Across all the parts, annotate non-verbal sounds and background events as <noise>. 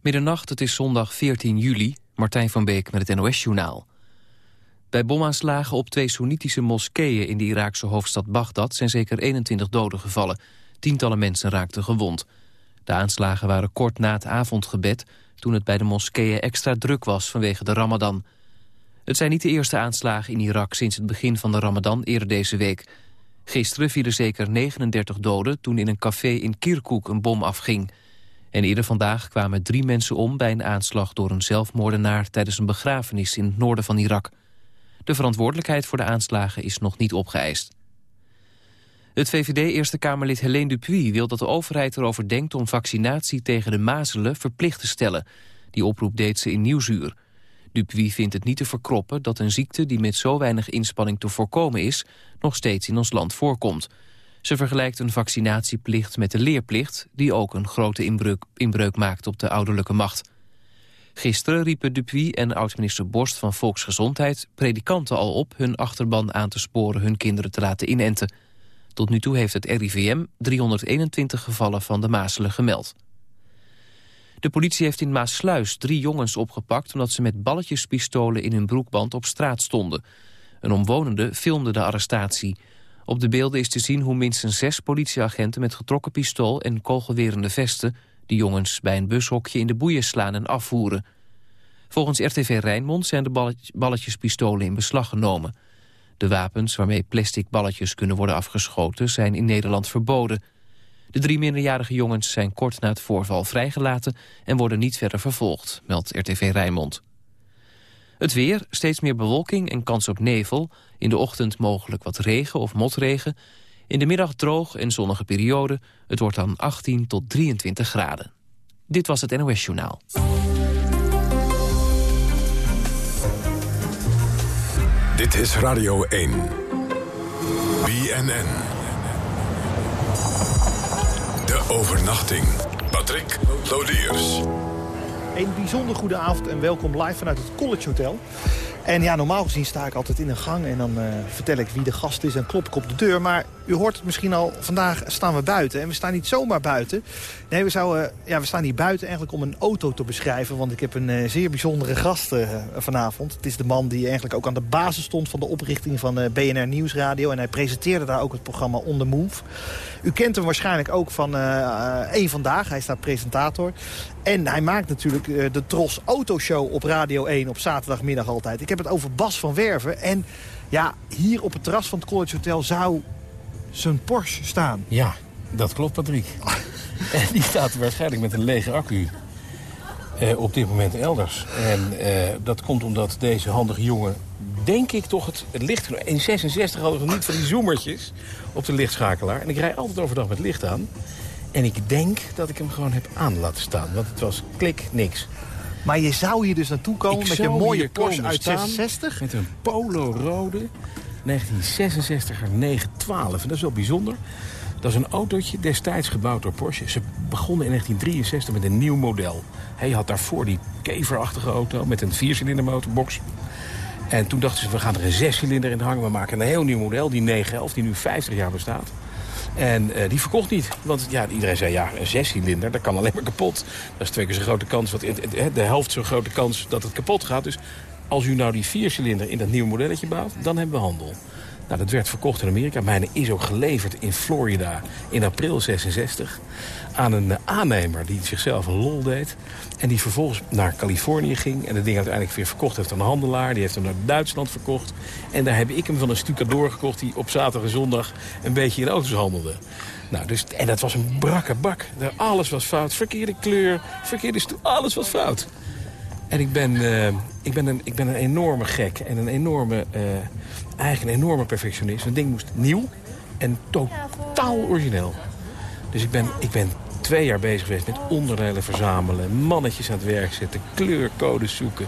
Middernacht, het is zondag 14 juli. Martijn van Beek met het NOS-journaal. Bij bomaanslagen op twee Soenitische moskeeën in de Iraakse hoofdstad Bagdad... zijn zeker 21 doden gevallen. Tientallen mensen raakten gewond. De aanslagen waren kort na het avondgebed... toen het bij de moskeeën extra druk was vanwege de ramadan. Het zijn niet de eerste aanslagen in Irak sinds het begin van de ramadan eerder deze week. Gisteren vielen zeker 39 doden toen in een café in Kirkuk een bom afging... En eerder vandaag kwamen drie mensen om bij een aanslag door een zelfmoordenaar tijdens een begrafenis in het noorden van Irak. De verantwoordelijkheid voor de aanslagen is nog niet opgeëist. Het VVD-Eerste Kamerlid Helene Dupuy wil dat de overheid erover denkt om vaccinatie tegen de mazelen verplicht te stellen. Die oproep deed ze in Nieuwsuur. Dupuy vindt het niet te verkroppen dat een ziekte die met zo weinig inspanning te voorkomen is, nog steeds in ons land voorkomt. Ze vergelijkt een vaccinatieplicht met de leerplicht... die ook een grote inbreuk, inbreuk maakt op de ouderlijke macht. Gisteren riepen Dupuy en oud-minister Borst van Volksgezondheid... predikanten al op hun achterban aan te sporen hun kinderen te laten inenten. Tot nu toe heeft het RIVM 321 gevallen van de mazelen gemeld. De politie heeft in Maasluis drie jongens opgepakt... omdat ze met balletjespistolen in hun broekband op straat stonden. Een omwonende filmde de arrestatie... Op de beelden is te zien hoe minstens zes politieagenten met getrokken pistool en kogelwerende vesten de jongens bij een bushokje in de boeien slaan en afvoeren. Volgens RTV Rijnmond zijn de balletjespistolen in beslag genomen. De wapens waarmee plastic balletjes kunnen worden afgeschoten zijn in Nederland verboden. De drie minderjarige jongens zijn kort na het voorval vrijgelaten en worden niet verder vervolgd, meldt RTV Rijnmond. Het weer, steeds meer bewolking en kans op nevel. In de ochtend mogelijk wat regen of motregen. In de middag droog en zonnige periode. Het wordt dan 18 tot 23 graden. Dit was het NOS Journaal. Dit is Radio 1. BNN. De overnachting. Patrick Lodiers. Een bijzonder goede avond en welkom live vanuit het College Hotel. En ja, normaal gezien sta ik altijd in een gang en dan uh, vertel ik wie de gast is en klop ik op de deur. Maar u hoort het misschien al, vandaag staan we buiten. En we staan niet zomaar buiten. Nee, we, zouden, ja, we staan hier buiten eigenlijk om een auto te beschrijven. Want ik heb een uh, zeer bijzondere gast uh, vanavond. Het is de man die eigenlijk ook aan de basis stond van de oprichting van BNR Nieuwsradio. En hij presenteerde daar ook het programma On The Move. U kent hem waarschijnlijk ook van één Vandaag. Hij staat presentator. En hij maakt natuurlijk de Tros Autoshow op Radio 1 op zaterdagmiddag altijd. Ik heb het over Bas van Werven. En ja, hier op het terras van het College Hotel zou zijn Porsche staan. Ja, dat klopt, Patrick. <laughs> en die staat waarschijnlijk met een lege accu eh, op dit moment elders. En eh, dat komt omdat deze handige jongen, denk ik toch, het, het licht... In 66 hadden we niet van die zoemertjes op de lichtschakelaar. En ik rij altijd overdag met licht aan. En ik denk dat ik hem gewoon heb aan laten staan. Want het was klik, niks. Maar je zou hier dus naartoe komen met je mooie Porsche uit 66? Met een Polo rode 1966er 912. En dat is wel bijzonder. Dat is een autootje destijds gebouwd door Porsche. Ze begonnen in 1963 met een nieuw model. Hij had daarvoor die keverachtige auto met een viercilinder motorbox. En toen dachten ze, we gaan er een zescilinder in hangen. We maken een heel nieuw model, die 911, die nu 50 jaar bestaat. En uh, die verkocht niet. Want ja, iedereen zei, ja, een zescilinder, dat kan alleen maar kapot. Dat is twee keer zo'n grote kans, wat, de helft zo'n grote kans dat het kapot gaat. Dus als u nou die viercilinder in dat nieuwe modelletje bouwt, dan hebben we handel. Nou, dat werd verkocht in Amerika. Mijne is ook geleverd in Florida in april 66 aan een aannemer die zichzelf een lol deed. En die vervolgens naar Californië ging en het ding uiteindelijk weer verkocht heeft aan een handelaar. Die heeft hem naar Duitsland verkocht. En daar heb ik hem van een stucador gekocht die op zaterdag en zondag een beetje in auto's handelde. Nou, dus, en dat was een brakke bak. Alles was fout. Verkeerde kleur, verkeerde stoel, alles was fout. En ik ben, uh, ik, ben een, ik ben een enorme gek en een enorme, uh, een enorme perfectionist. Een ding moest nieuw en totaal origineel. Dus ik ben, ik ben twee jaar bezig geweest met onderdelen verzamelen... mannetjes aan het werk zetten, kleurcodes zoeken.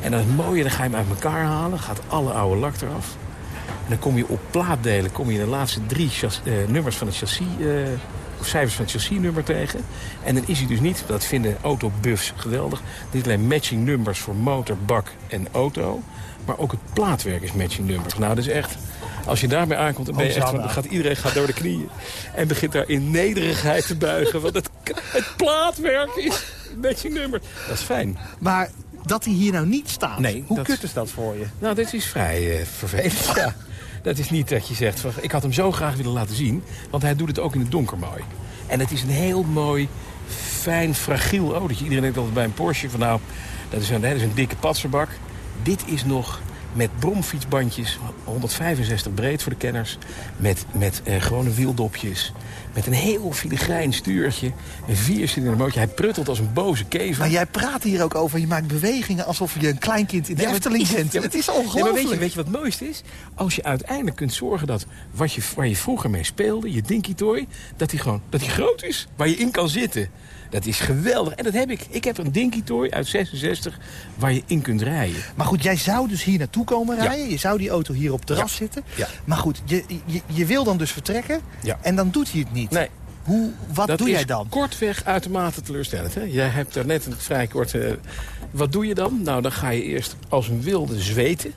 En dan is mooie, dan ga je hem uit elkaar halen, gaat alle oude lak eraf. En dan kom je op plaatdelen, kom je de laatste drie uh, nummers van het chassis of cijfers van het chassisnummer tegen. En dan is hij dus niet, dat vinden autobuffs geweldig... niet alleen matching nummers voor motor, bak en auto... maar ook het plaatwerk is matching nummers. Nou, dat is echt... Als je daarmee aankomt, dan, ben je echt, dan gaat iedereen gaat door de knieën. En begint daar in nederigheid te buigen. Want het, het plaatwerk is... matching nummer. Dat is fijn. Maar dat hij hier nou niet staat, Nee, hoe dat- kut is dat voor je? Nou, dit is vrij eh, vervelend, ja. Dat is niet dat je zegt, van, ik had hem zo graag willen laten zien. Want hij doet het ook in het donker mooi. En het is een heel mooi, fijn, fragiel autootje. Iedereen denkt altijd bij een Porsche van nou, dat is een, dat is een dikke patserbak. Dit is nog met bromfietsbandjes, 165 breed voor de kenners. Met, met eh, gewone wieldopjes. Met een heel filigrijn stuurtje. Een viercilinder motortje. Hij pruttelt als een boze kever. Maar jij praat hier ook over, je maakt bewegingen alsof je een kleinkind in de Ja, Efteling het is- bent. ja, het is Ja, ongelooflijk. weet, je, weet je wat het mooiste is? Als je uiteindelijk kunt zorgen dat wat je, waar je vroeger mee speelde, je Dinky Toy, dat die gewoon dat die groot is, waar je in kan zitten. Dat is geweldig. En dat heb ik. Ik heb een Dinky Toy uit 66 waar je in kunt rijden. Maar goed, jij zou dus hier naartoe komen Ja. rijden. Je zou die auto hier op terras Ja. zitten. Ja. Maar goed, je, je, je wil dan dus vertrekken. Ja. En dan doet hij het niet. Nee, Hoe, wat dat doe jij dan? kortweg uitermate teleurstellend. Hè? Jij hebt daar net een vrij korte... Wat doe je dan? Nou, dan ga je eerst als een wilde zweten.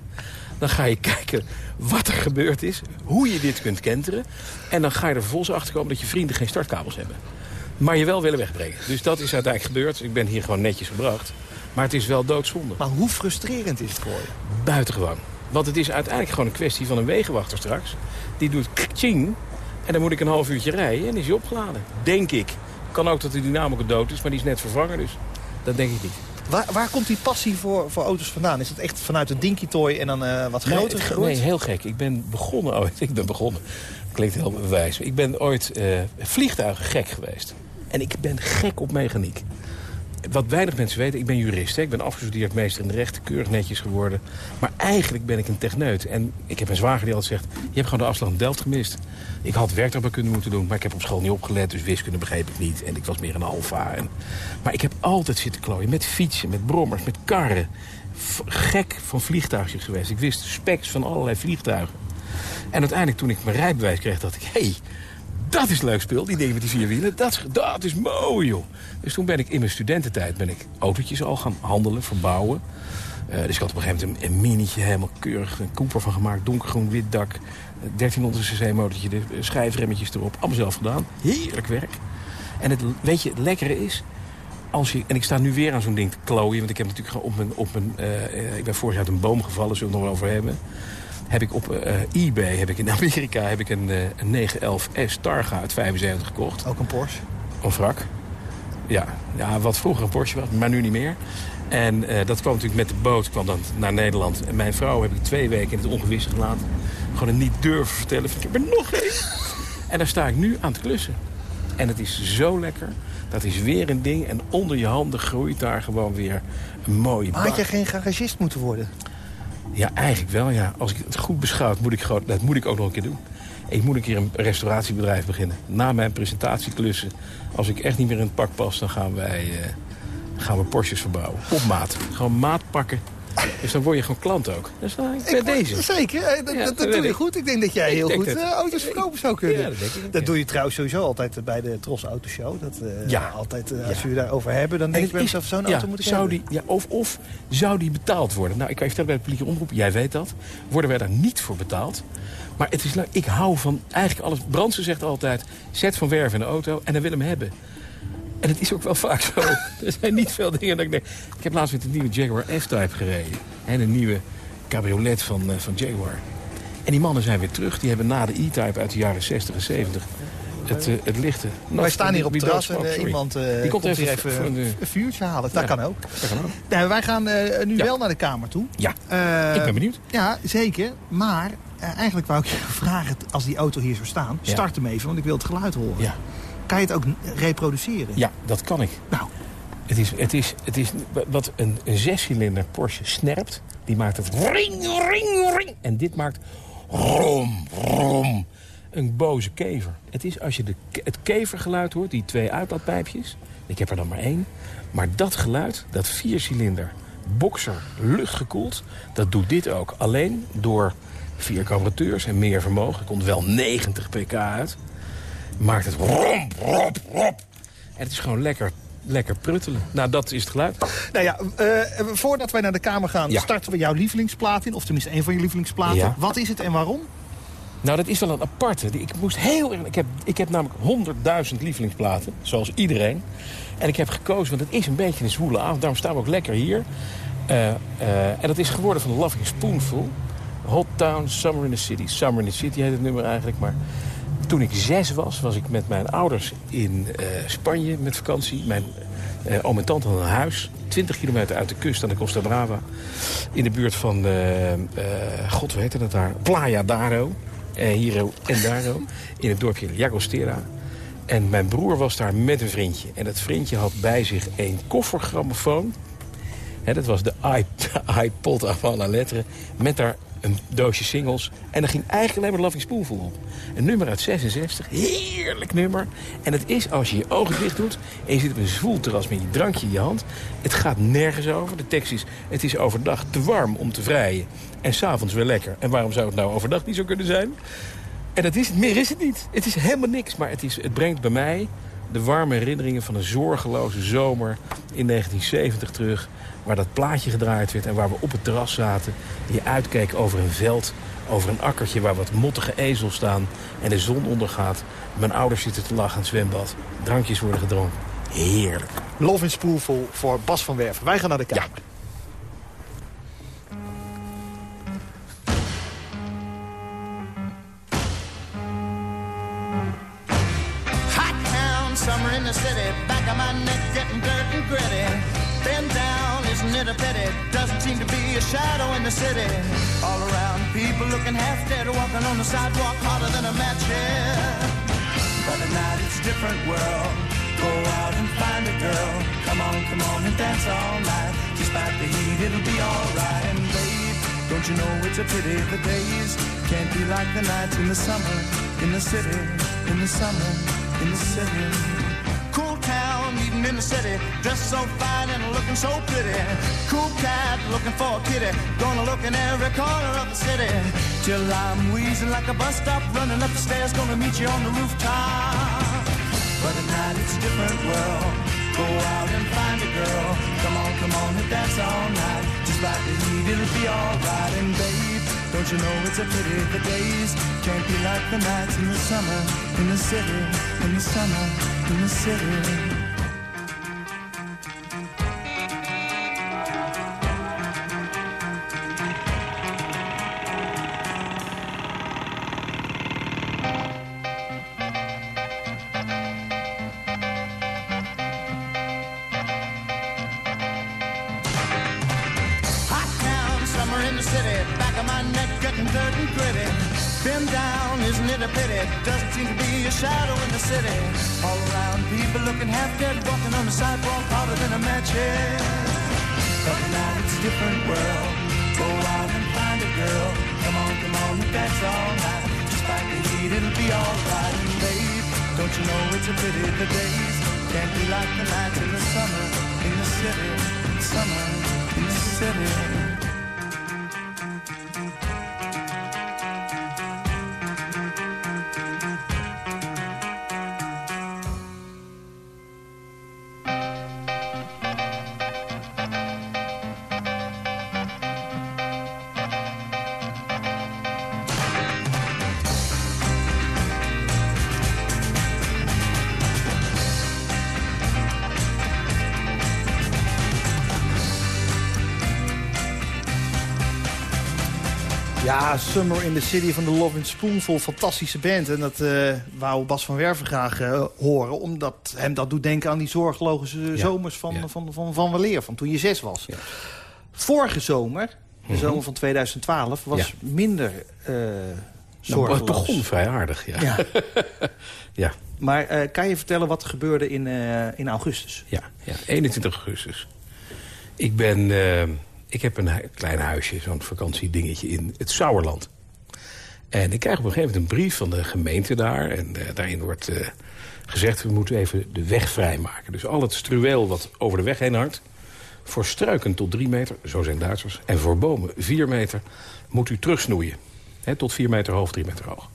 Dan ga je <laughs> kijken wat er gebeurd is. Hoe je dit kunt kenteren. En dan ga je er vervolgens achter komen dat je vrienden geen startkabels hebben. Maar je wel willen wegbrengen. Dus dat is uiteindelijk gebeurd. Ik ben hier gewoon netjes gebracht. Maar het is wel doodzonde. Maar hoe frustrerend is het voor je? Buitengewoon. Want het is uiteindelijk gewoon een kwestie van een wegenwachter straks. Die doet kching. En dan moet ik een half uurtje rijden en is hij opgeladen. Denk ik. Kan ook dat de dynamo dood is, maar die is net vervangen dus. Dat denk ik niet. Waar, waar komt die passie voor, voor auto's vandaan? Is het echt vanuit een Dinky Toy en dan eh, wat Nee, groter gegroeid? Nee, heel gek. Ik ben begonnen ooit. <laughs> Ik ben begonnen. Klinkt heel wijs. Ik ben ooit eh vliegtuigen gek geweest. En ik ben gek op mechaniek. Wat weinig mensen weten, ik ben jurist. Hè. Ik ben afgestudeerd meester in de rechten, keurig netjes geworden. Maar eigenlijk ben ik een techneut. En ik heb een zwager die altijd zegt... je hebt gewoon de afslag in Delft gemist. Ik had werktuigbouwkunde moeten doen, maar ik heb op school niet opgelet. Dus wiskunde begreep ik niet. En ik was meer een alfa. Maar ik heb altijd zitten klooien met fietsen, met brommers, met karren. Gek van vliegtuigjes geweest. Ik wist specs van allerlei vliegtuigen. En uiteindelijk toen ik mijn rijbewijs kreeg, dacht ik... Hey, dat is leuk speel, die dingen met die vier wielen. Dat, dat is mooi, joh. Dus toen ben ik in mijn studententijd ben ik autootjes al gaan handelen, verbouwen. Eh, dus ik had op een gegeven moment een, minietje, helemaal keurig. Een Cooper van gemaakt, donkergroen, wit dak. eh, 1300 cc motortje, de schijfremmetjes erop. Allemaal zelf gedaan. Heerlijk werk. En het, weet je, het lekkere is... Als je, en ik sta nu weer aan zo'n ding te klooien. Want ik heb natuurlijk op mijn... Op mijn eh, eh, ik ben vorig jaar uit een boom gevallen, zullen we het nog wel over hebben heb ik op eh, eBay, heb ik in Amerika, heb ik een, eh, een 911S Targa uit 75 gekocht. Ook een Porsche. Een wrak. Ja, ja, wat vroeger een Porsche was, maar nu niet meer. En eh, dat kwam natuurlijk met de boot, kwam dan naar Nederland. En mijn vrouw heb ik twee weken in het ongewisse gelaten. Gewoon het niet durven vertellen. Ik heb er nog één. En daar sta ik nu aan te klussen. En het is zo lekker. Dat is weer een ding. En onder je handen groeit daar gewoon weer een mooie Maar bak. had je geen garagist moeten worden? Ja, eigenlijk wel, ja. Als ik het goed beschouw, moet ik gewoon, dat moet ik ook nog een keer doen. Ik moet een keer een restauratiebedrijf beginnen. Na mijn presentatieklussen, als ik echt niet meer in het pak pas... dan gaan wij eh, gaan we Porsches verbouwen. Op maat. Gewoon maat pakken. Dus dan word je gewoon klant ook. Dus dan, ik ben Ik- deze. Zeker, eh, dat, Ja, dat, dat doe je goed. Ik denk dat jij Ik heel goed eh, auto's verkopen zou kunnen. Ja, dat denk ik ook, Dat ja. doe je trouwens sowieso altijd bij de Tros Autoshow. Dat, eh, Ja. altijd, eh, als jullie daarover hebben, dan denk ik bij mezelf, zo'n auto moet ik zou hebben. die, ja, of, of zou die betaald worden? Nou, ik kan je vertellen bij de publieke omroep, jij weet dat. Worden wij daar niet voor betaald? Maar het is. Ik hou van eigenlijk alles. Brandsen zegt altijd, zet van werf in de auto en dan wil hem hebben. En het is ook wel vaak zo. <laughs> er zijn niet veel dingen dat ik denk... Ik heb laatst met de nieuwe Jaguar F-Type gereden. En een nieuwe cabriolet van, eh, van Jaguar. En die mannen zijn weer terug. Die hebben na de E-Type uit de jaren 60 en 70 het, eh, het lichte... Wij staan hier op het terras en eh, iemand Die komt, komt hier even een, vuurtje halen. Dat kan ook. Dat kan ook. Nee, wij gaan nu Ja. wel naar de kamer toe. Ja, ik ben benieuwd. Ja, zeker. Maar eigenlijk wou ik je <laughs> vragen, als die auto hier zou staan, Ja. start hem even, want ik wil het geluid horen. Ja. Kan je het ook reproduceren? Ja, dat kan ik. Nou, Het is, het is, het is wat een, een zescilinder Porsche snerpt. Die maakt het ring, ring, ring. En dit maakt rom, rom. Een boze kever. Het is als je de, het kevergeluid hoort, die twee uitlaatpijpjes. Ik heb er dan maar één. Maar dat geluid, dat viercilinder, boxer, luchtgekoeld... dat doet dit ook. Alleen door vier carburateurs en meer vermogen. Er komt wel 90 pk uit. Maakt het rom, rop, rop. En het is gewoon lekker, lekker pruttelen. Nou, dat is het geluid. nou ja, eh, voordat wij naar de kamer gaan, Ja. starten we jouw lievelingsplaat in. Of tenminste, een van je lievelingsplaten. Ja. Wat is het en waarom? Nou, dat is wel een aparte. Ik, moest heel, ik, heb, ik heb namelijk 100.000 lievelingsplaten, zoals iedereen. En ik heb gekozen, want het is een beetje een zwoele avond. Daarom staan we ook lekker hier. Uh, uh, en dat is geworden van Loving Spoonful. Hot Town, Summer in the City. Summer in the City heet het nummer eigenlijk. Maar toen ik zes was, was ik met mijn ouders in uh, Spanje met vakantie. Mijn oom en tante hadden een huis. 20 kilometer uit de kust aan de Costa Brava. In de buurt van, god, hoe heette dat daar? Playa Daro. hier en Daro. In het dorpje Llagostera. En mijn broer was daar met een vriendje. En dat vriendje had bij zich een koffergrammofoon. dat was de <laughs> iPod avant la lettre. Met daar een doosje singles. En er ging eigenlijk alleen maar Loving Spoonful op. Een nummer uit 66, heerlijk nummer. En het is als je je ogen dicht doet... en je zit op een zwoelterras met je drankje in je hand... het gaat nergens over. De tekst is, het is overdag te warm om te vrijen. En s'avonds weer lekker. En waarom zou het nou overdag niet zo kunnen zijn? En dat is het, meer is het niet. Het is helemaal niks, maar het, is, het brengt bij mij de warme herinneringen van een zorgeloze zomer in 1970 terug. Waar dat plaatje gedraaid werd en waar we op het terras zaten. Die uitkeek over een veld, over een akkertje waar wat mottige ezels staan. En de zon ondergaat. Mijn ouders zitten te lachen aan het zwembad. Drankjes worden gedronken. Heerlijk. Love in Spoelvol voor Bas van Werven. Wij gaan naar de kamer. Ja. Sidewalk harder than a match here. But at night it's a different world. Go out and find a girl. Come on, come on and dance all night. Despite the heat, it'll be alright. And babe, don't you know it's a pity the days can't be like the nights in the summer, in the city, in the summer, in the city Cool town, meeting in the city, dressed so fine and looking so pretty. Cool cat looking for a kitty, gonna look in every corner of the city. Till I'm wheezing like a bus stop, running up the stairs, gonna meet you on the rooftop. But at night it's a different world. Go out and find a girl. Come on, come on and dance all night. Just like the heat, it'll be alright. And babe, don't you know it's a pity the days can't be like the nights in the summer, in the city, in the summer, in the city. sidewalk hotter than a match head. But now it's a different world. Go out and find a girl. Come on, come on, if that's all right. Just fight the heat, it'll be alright. And babe, don't you know it's a pity the days can't be like the nights in the summer in the city, summer in the city. Ja, Summer in the City van de Love in Spoonful. Fantastische band. En dat uh, wou Bas van Werven graag uh, horen. Omdat hem dat doet denken aan die zorgeloze zomers van, van, van, van, van Waleer. Van toen je zes was. Ja. Vorige zomer, de mhm. zomer van 2012, was minder uh, zorgeloos. Nou, het begon vrij aardig, ja. ja. <laughs> Maar kan je vertellen wat er gebeurde in, in augustus? Ja, ja, 21 augustus. Ik ben ik heb een klein huisje, zo'n vakantiedingetje in het Sauerland. En ik krijg op een gegeven moment een brief van de gemeente daar. En uh, daarin wordt uh, gezegd, we moeten even de weg vrijmaken. Dus al het struweel wat over de weg heen hangt... voor struiken tot drie meter, zo zijn Duitsers... en voor bomen vier meter, moet u terugsnoeien. He, tot vier meter hoog, drie meter hoog.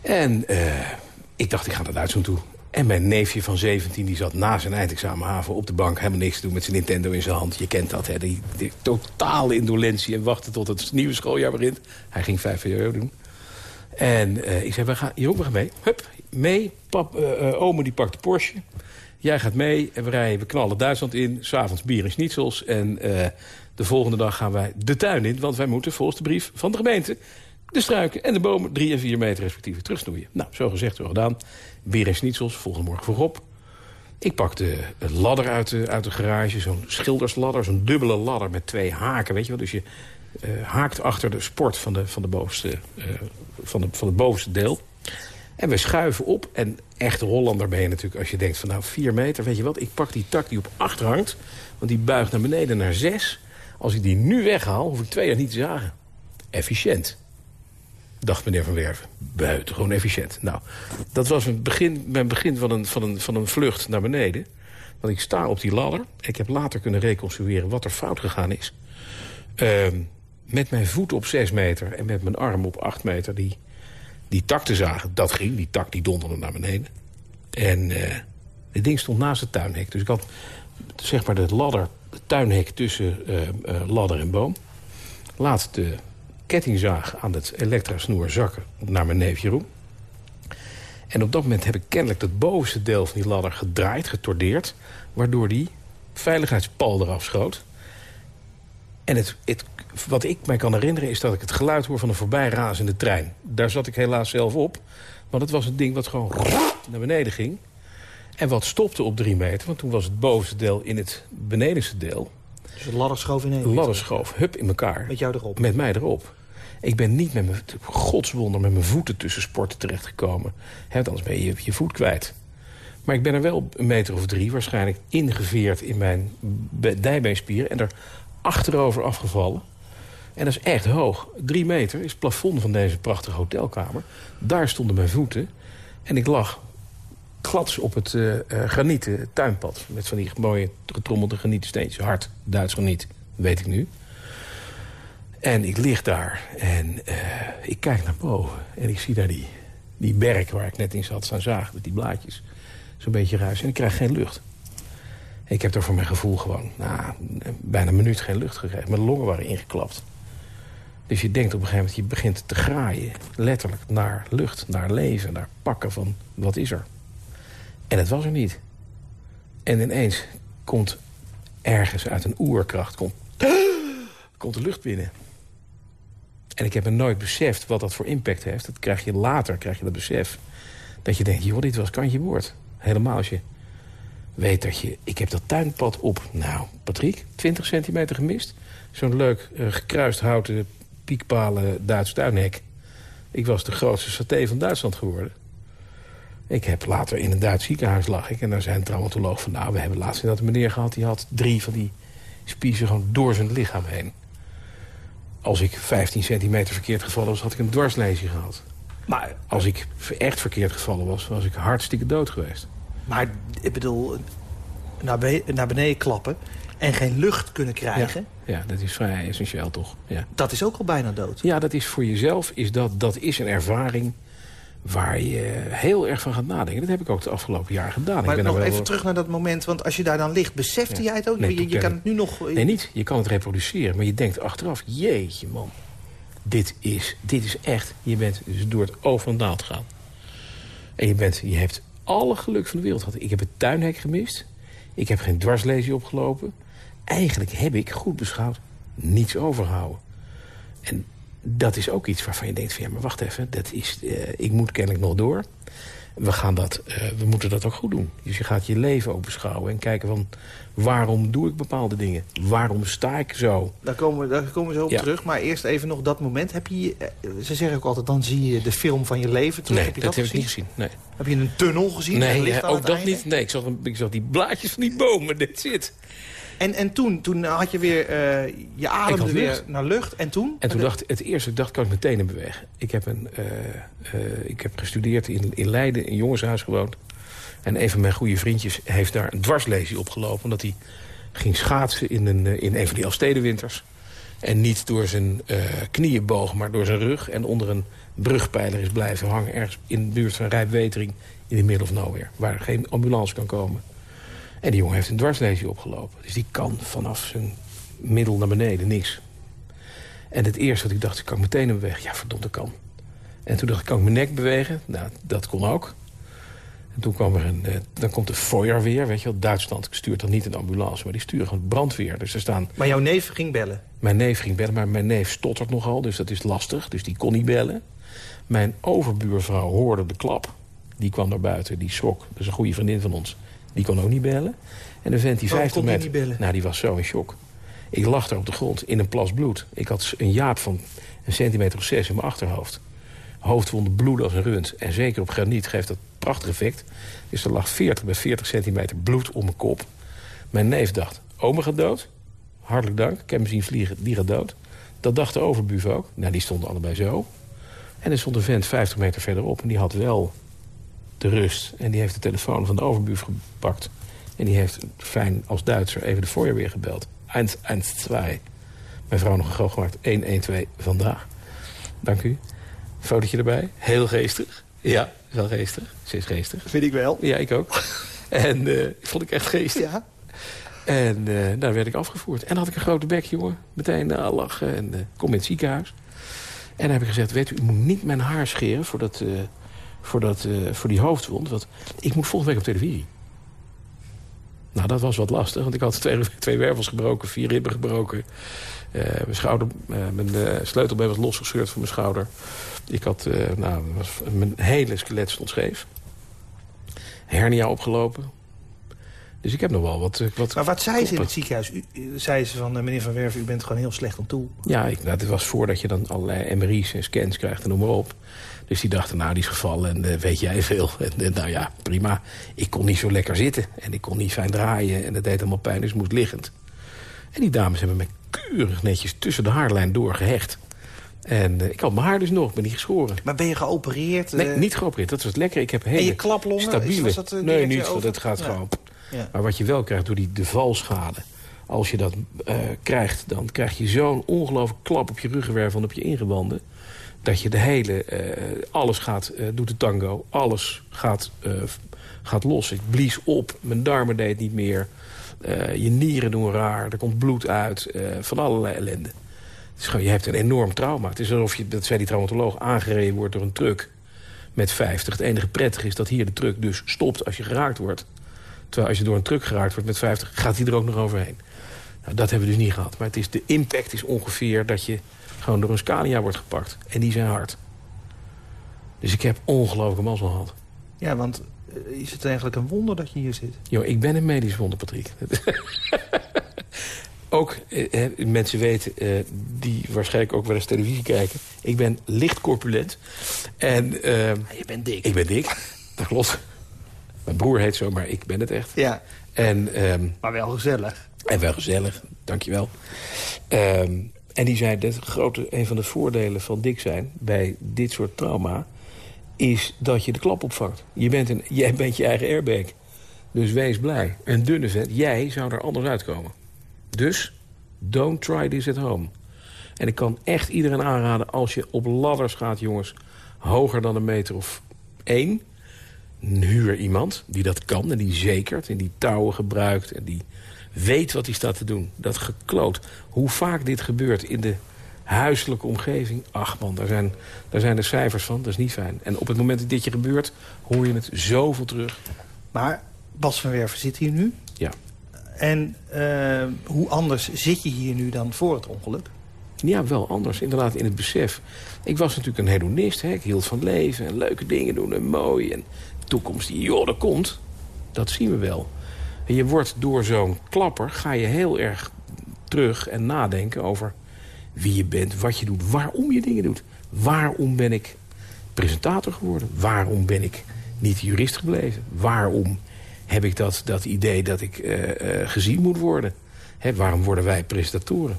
En uh, ik dacht, ik ga naar Duitsland toe. En mijn neefje van 17 die zat na zijn eindexamenhaven op de bank... helemaal niks te doen met zijn Nintendo in zijn hand. Je kent dat, hè? Die, die totale indolentie en wachten tot het nieuwe schooljaar begint. Hij ging 5 VWO doen. En eh, ik zei, we gaan, Jeroen, we gaan mee. Hup, mee. Pap, eh, eh, ome die pakt de Porsche. Jij gaat mee en we rijden, we knallen Duitsland in. S'avonds bier en schnitzels. En de volgende dag gaan wij de tuin in. Want wij moeten volgens de brief van de gemeente... de struiken en de bomen drie en vier meter respectievelijk terugsnoeien. Nou, zo gezegd, zo gedaan. Bier en schnitzels, volgende morgen vroeg op. Ik pak de ladder uit de, uit de garage, zo'n schildersladder, zo'n dubbele ladder met twee haken, weet je wel. Dus je eh, haakt achter de sport van, de, van, de bovenste, eh, van, de, van het bovenste deel. En we schuiven op. En echt Hollander ben je natuurlijk als je denkt van nou vier meter, weet je wat. Ik pak die tak die op acht hangt, want die buigt naar beneden naar zes. Als ik die nu weghaal, hoef ik twee jaar niet te zagen. Efficiënt dacht meneer Van Werven. Buitengewoon efficiënt. Nou, dat was een begin, mijn begin van een, van, een, van een vlucht naar beneden. Want ik sta op die ladder. Ik heb later kunnen reconstrueren wat er fout gegaan is. Ehm, met mijn voet op 6 meter en met mijn arm op 8 meter die, die tak te zagen. Dat ging, die tak die donderde naar beneden. En uh, dit ding stond naast het tuinhek. Dus ik had zeg maar de ladder, het tuinhek tussen uh, uh, ladder en boom. Laat de kettingzaag aan het elektrasnoer zakken naar mijn neef Jeroen. En op dat moment heb ik kennelijk het bovenste deel van die ladder gedraaid, getordeerd... waardoor die veiligheidspal eraf schoot. En het, het, wat ik mij kan herinneren is dat ik het geluid hoor van een voorbijrazende trein. Daar zat ik helaas zelf op. Want het was een ding wat gewoon naar beneden ging. En wat stopte op drie meter, want toen was het bovenste deel in het benedenste deel. Dus de ladder schoof in één De ladder schoof, hup, in elkaar. Met jou erop? Met mij erop. Ik ben niet met mijn, godswonder, met mijn voeten tussen sporten terechtgekomen. Anders ben je je voet kwijt. Maar ik ben er wel een meter of drie waarschijnlijk ingeveerd in mijn dijbeenspieren... en er achterover afgevallen. En dat is echt hoog. Drie meter is het plafond van deze prachtige hotelkamer. Daar stonden mijn voeten. En ik lag glads op het uh, granieten tuinpad. Met van die mooie getrommelde granieten steentjes. Hard, Duits graniet, weet ik nu. En ik lig daar en uh, ik kijk naar boven. En ik zie daar die, die berk waar ik net in zat staan zagen. Met die blaadjes. Zo'n beetje ruis. En ik krijg geen lucht. Ik heb er voor mijn gevoel gewoon nou, bijna een minuut geen lucht gekregen. Mijn longen waren ingeklapt. Dus je denkt op een gegeven moment, je begint te graaien. Letterlijk naar lucht, naar leven, naar pakken van wat is er. En het was er niet. En ineens komt ergens uit een oerkracht... komt, <gasps> komt de lucht binnen. En ik heb me nooit beseft wat dat voor impact heeft. Dat krijg je later, krijg je dat besef. Dat je denkt, joh, dit was kantje boord. Helemaal als je weet dat je... Ik heb dat tuinpad op, nou, Patrick, 20 centimeter gemist. Zo'n leuk uh, gekruist houten piekpalen Duits tuinhek. Ik was de grootste saté van Duitsland geworden. Ik heb later in een Duits ziekenhuis lag ik. En daar zei een traumatoloog van... nou, we hebben laatst dat een meneer gehad... die had drie van die spiezen gewoon door zijn lichaam heen. Als ik 15 centimeter verkeerd gevallen was... had ik een dwarslesie gehad. Maar als ik echt verkeerd gevallen was... was ik hartstikke dood geweest. Maar ik bedoel, naar, be naar beneden klappen... en geen lucht kunnen krijgen... Ja, ja, dat is vrij essentieel toch. Ja. Dat is ook al bijna dood. Ja, dat is voor jezelf is dat, dat is een ervaring waar je heel erg van gaat nadenken. Dat heb ik ook het afgelopen jaar gedaan. Maar ik ben nog wel... even terug naar dat moment, want als je daar dan ligt... besefte Ja. jij het ook? Nee, je, kan het nu nog... Nee, niet. Je kan het reproduceren, maar je denkt achteraf... jeetje man, dit is, dit is echt... Je bent dus door het en naald gegaan. En je, bent, je hebt alle geluk van de wereld gehad. Ik heb het tuinhek gemist. Ik heb geen dwarslesie opgelopen. Eigenlijk heb ik, goed beschouwd, niets overgehouden. En dat is ook iets waarvan je denkt van... ja, maar wacht even, dat is, uh, ik moet kennelijk nog door. We, gaan dat, uh, we moeten dat ook goed doen. Dus je gaat je leven ook beschouwen en kijken van... waarom doe ik bepaalde dingen? Waarom sta ik zo? Daar komen, we, daar komen we zo op Ja. terug. Maar eerst even nog dat moment. Heb je, eh, ze zeggen ook altijd, dan zie je de film van je leven terug. Nee, heb je dat, dat, heb ik niet gezien. Nee, Heb je een tunnel gezien? nee ook dat einde? niet. Nee, ik zag, ik zag die blaadjes van die bomen, <laughs> that's it. En, en toen, toen had je weer, eh, je ademde weer lucht. naar lucht. En toen? En toen dacht het eerste, ik dacht, kan ik meteen in bewegen. Ik heb, een, eh, eh, ik heb gestudeerd in, in Leiden, in jongenshuis gewoond. En een van mijn goede vriendjes heeft daar een dwarslesie opgelopen... omdat hij ging schaatsen in een, in een van die Alstedenwinters. En niet door zijn knieën boog, maar door zijn rug. En onder een brugpijler is blijven hangen... ergens in de buurt van Rijpwetering in the middle of nowhere. Waar geen ambulance kan komen. En die jongen heeft een dwarslesie opgelopen. Dus die kan vanaf zijn middel naar beneden niks. En het eerste wat ik dacht, ik kan meteen een weg. Ja, verdomd, dat kan. En toen dacht ik, kan ik mijn nek bewegen? Nou, dat kon ook. En toen kwam er een, eh, dan komt de Feuerweer, weet je wel. Duitsland stuurt dan niet een ambulance, maar die sturen gewoon brandweer. Dus er staan... Maar jouw neef ging bellen? Mijn neef ging bellen, maar mijn neef stottert nogal, dus dat is lastig. Dus die kon niet bellen. Mijn overbuurvrouw hoorde de klap. Die kwam naar buiten, die schrok. Dat is een goede vriendin van ons. Die kon ook niet bellen. En de vent die Waarom 50 kon die meter... niet bellen? Nou, die was zo in shock. Ik lag daar op de grond in een plas bloed. Ik had een jaap van een centimeter of zes in mijn achterhoofd. Hoofdwonden bloeden als een rund. En zeker op graniet geeft dat prachtig effect. Dus er lag 40 bij 40 centimeter bloed om mijn kop. Mijn neef dacht, oma gaat dood. Hartelijk dank. Ik heb hem zien vliegen, die gaat dood. Dat dacht de overbuur ook. Nou, die stonden allebei zo. En er stond een vent 50 meter verderop. En die had wel de rust. En die heeft de telefoon van de overbuur gepakt. En die heeft fijn als Duitser even de Feuerweer gebeld. 112. Mijn vrouw nog een groot gemaakt. 112 vandaag. Dank u. Fotootje erbij. Heel geestig. Ja, wel geestig. Ze is geestig. Vind ik wel. Ja, ik ook. <laughs> En eh vond ik echt geestig. Ja. En eh, daar werd ik afgevoerd. En dan had ik een grote bek, jongen. Meteen uh, lachen en kom in het ziekenhuis. En dan heb ik gezegd, weet u, u moet niet mijn haar scheren voor, dat, uh, voor, dat, uh, voor die hoofdwond. Want ik moet volgende week op televisie. Nou, dat was wat lastig, want ik had twee, twee wervels gebroken, vier ribben gebroken. Uh, mijn, schouder, mijn sleutelbeen was losgescheurd van mijn schouder. Ik had, nou, was, mijn hele skelet stond scheef. Hernia opgelopen, dus ik heb nog wel wat... wat maar wat zei ze in het ziekenhuis? U, zei ze van, meneer Van Werven, u bent gewoon heel slecht aan toe? Ja, ik, nou, dit was voordat je dan allerlei MRI's en scans krijgt en noem maar op. Dus die dachten, nou, die is gevallen en uh, weet jij veel. En, en, nou ja, prima. Ik kon niet zo lekker zitten en ik kon niet fijn draaien. En het deed allemaal pijn, dus moest liggend. En die dames hebben me keurig netjes tussen de haarlijn doorgehecht. En uh, ik had mijn haar dus nog, ben niet geschoren. Maar ben je geopereerd? Nee, niet geopereerd, dat was lekker. Ik heb hele en je klaplongen? Stabiele. Dat, nee, niet, want het gaat ja. gewoon... Ja. Maar wat je wel krijgt door die de valschade... als je dat uh, krijgt, dan krijg je zo'n ongelooflijk klap op je ruggenwervel en op je ingewanden... dat je de hele... Uh, alles gaat, uh, doet de tango, alles gaat, gaat los. Ik blies op, mijn darmen deed niet meer... je nieren doen raar, er komt bloed uit, van allerlei ellende. Het gewoon, je hebt een enorm trauma. Het is alsof je, dat zei die traumatoloog, aangereden wordt door een truck met 50. Het enige prettige is dat hier de truck dus stopt als je geraakt wordt... Terwijl als je door een truck geraakt wordt met 50, gaat hij er ook nog overheen. Nou, dat hebben we dus niet gehad. Maar het is, de impact is ongeveer dat je gewoon door een Scania wordt gepakt. En die zijn hard. Dus ik heb ongelooflijke mazzel gehad. Ja, want is het eigenlijk een wonder dat je hier zit? Jo, ik ben een medisch wonder, Patrick. <laughs> ook eh, mensen weten, eh, die waarschijnlijk ook wel eens televisie kijken... ik ben licht corpulent. En, eh, je bent dik. Ik ben dik, dat klopt. Mijn broer heet zo, maar ik ben het echt. Ja. En, um, maar wel gezellig. En wel gezellig, dankjewel. Um, en die zei, dat grote, een van de voordelen van dik zijn... bij dit soort trauma, is dat je de klap opvangt. Je bent, een, jij bent je eigen airbag. Dus wees blij. Een dunne vent, jij zou er anders uitkomen. Dus, don't try this at home. En ik kan echt iedereen aanraden, als je op ladders gaat, jongens... hoger dan een meter of één huur iemand die dat kan en die zekert... en die touwen gebruikt en die weet wat hij staat te doen. Dat gekloot. Hoe vaak dit gebeurt in de huiselijke omgeving... ach man, daar zijn, daar zijn de cijfers van. Dat is niet fijn. En op het moment dat dit je gebeurt, hoor je het zoveel terug. Maar Bas van Werven zit hier nu. Ja. En uh, hoe anders zit je hier nu dan voor het ongeluk? Ja, wel anders. Inderdaad, in het besef. Ik was natuurlijk een hedonist. Hè. Ik hield van leven en leuke dingen doen en mooi. En toekomst die, joh, dat komt. Dat zien we wel. En je wordt door zo'n klapper, ga je heel erg terug en nadenken over wie je bent, wat je doet, waarom je dingen doet. Waarom ben ik presentator geworden? Waarom ben ik niet jurist gebleven? Waarom heb ik dat, dat idee dat ik uh, uh, gezien moet worden? Hè, waarom worden wij presentatoren?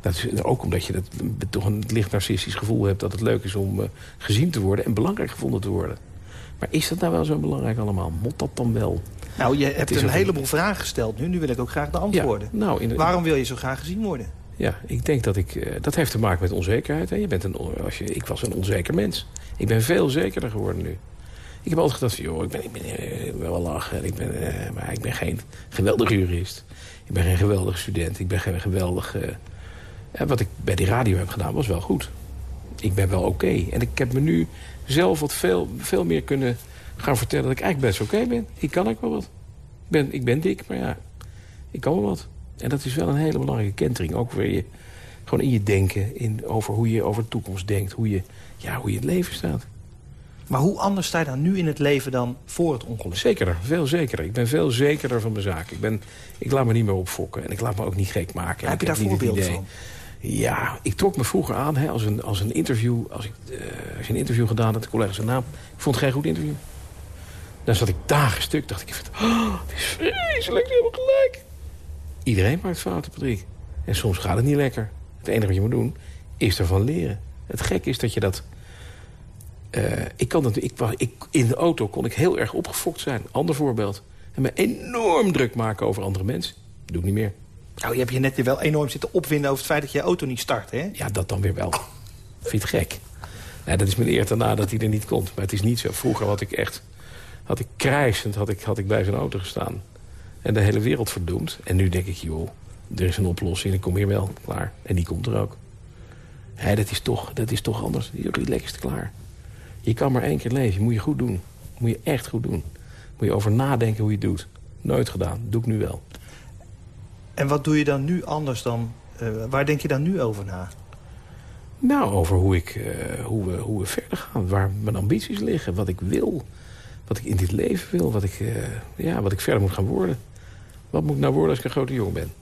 Dat is ook omdat je dat, toch een licht narcistisch gevoel hebt... dat het leuk is om uh, gezien te worden en belangrijk gevonden te worden. Maar is dat nou wel zo belangrijk allemaal? Moet dat dan wel? Nou, je hebt een heleboel vragen gesteld nu. Nu wil ik ook graag de antwoorden. Ja, nou, Waarom wil je zo graag gezien worden? Ja, ik denk dat ik... Uh, dat heeft te maken met onzekerheid. Hè? Je bent een, als je, ik was een onzeker mens. Ik ben veel zekerder geworden nu. Ik heb altijd gedacht van, joh, ik ben, ik ben, ik ben wel lachen. Ik ben, uh, maar ik ben geen geweldige jurist. Ik ben geen geweldige student. Ik ben geen geweldige... wat ik bij die radio heb gedaan was wel goed. ik ben wel oké. En ik heb me nu zelf wat veel, veel meer kunnen gaan vertellen... dat ik eigenlijk best oké ben. Ik kan ook wel wat. Ik ben, ik ben dik, maar ja, ik kan wel wat. En dat is wel een hele belangrijke kentering. Ook weer je, gewoon in je denken, in, over hoe je over de toekomst denkt. Hoe je, ja, hoe je in het leven staat. Maar hoe anders sta je dan nu in het leven dan voor het ongeluk? Zekerder, veel zekerder. Ik ben veel zekerder van mijn zaak. Ik, ben, ik laat me niet meer opfokken en ik laat me ook niet gek maken. Heb je daar voorbeelden van? Ja, ik trok me vroeger aan hè, als, een, als een interview. Als, ik, eh, als je een interview gedaan had, de collega zijn naam. Ik vond het geen goed interview. Dan zat ik dagen stuk. Dacht ik, oh, het is vreselijk, die hebben gelijk. Iedereen maakt fouten, Patrick. En soms gaat het niet lekker. Het enige wat je moet doen, is ervan leren. Het gek is dat je dat... eh, ik kan dat ik, ik, in de auto kon ik heel erg opgefokt zijn. Ander voorbeeld. En me enorm druk maken over andere mensen. doe ik niet meer. Nou, je hebt je net wel enorm zitten opwinden over het feit dat je auto niet start, hè? Ja, dat dan weer wel. Vind je het gek? Dat is mijn eer daarna dat hij er niet komt. Maar het is niet zo. Vroeger had ik echt... Had ik krijsend had ik, had ik bij zijn auto gestaan. En de hele wereld verdoemd. En nu denk ik, joh, er is een oplossing. Ik kom hier wel klaar. En die komt er ook. Hé, dat, is toch, dat is toch anders. Je relaxed klaar. Je kan maar één keer leven. Moet je goed doen. Moet je echt goed doen. Moet je over nadenken hoe je het doet. Nooit gedaan. Doe ik nu wel. En wat doe je dan nu anders dan... eh, waar denk je dan nu over na? Nou, over hoe, ik, eh, hoe, we, hoe we verder gaan. Waar mijn ambities liggen. Wat ik wil. Wat ik in dit leven wil. Wat ik, eh, ja, wat ik verder moet gaan worden. Wat moet ik nou worden als ik een grote jongen ben?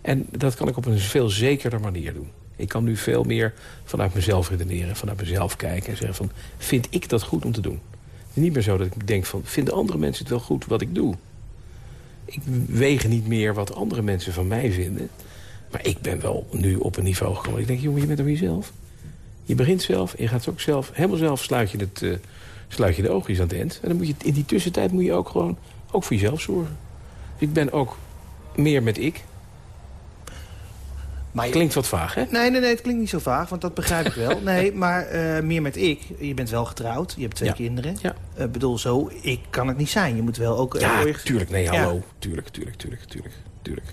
En dat kan ik op een veel zekerder manier doen. Ik kan nu veel meer vanuit mezelf redeneren. Vanuit mezelf kijken en zeggen van... vind ik dat goed om te doen? Niet meer zo dat ik denk van... vinden andere mensen het wel goed wat ik doe? Ik wegen niet meer wat andere mensen van mij vinden. Maar ik ben wel nu op een niveau gekomen. Ik denk, jongen, je bent er weer zelf. Je begint zelf, en je gaat ook zelf. Helemaal zelf sluit je, het, eh, sluit je de oogjes aan het eind. En dan moet je, in die tussentijd moet je ook gewoon ook voor jezelf zorgen. Ik ben ook meer met ik. Maar je- Klinkt wat vaag, hè? Nee, nee, nee, het klinkt niet zo vaag, want dat begrijp ik wel. <laughs> Nee, maar eh, meer met ik. Je bent wel getrouwd, je hebt twee Ja. kinderen. Ja. Ik bedoel, zo, ik kan het niet zijn. Je moet wel ook... eh, Ja, je- tuurlijk. Nee, Ja. hallo. Tuurlijk, tuurlijk, tuurlijk, tuurlijk, tuurlijk.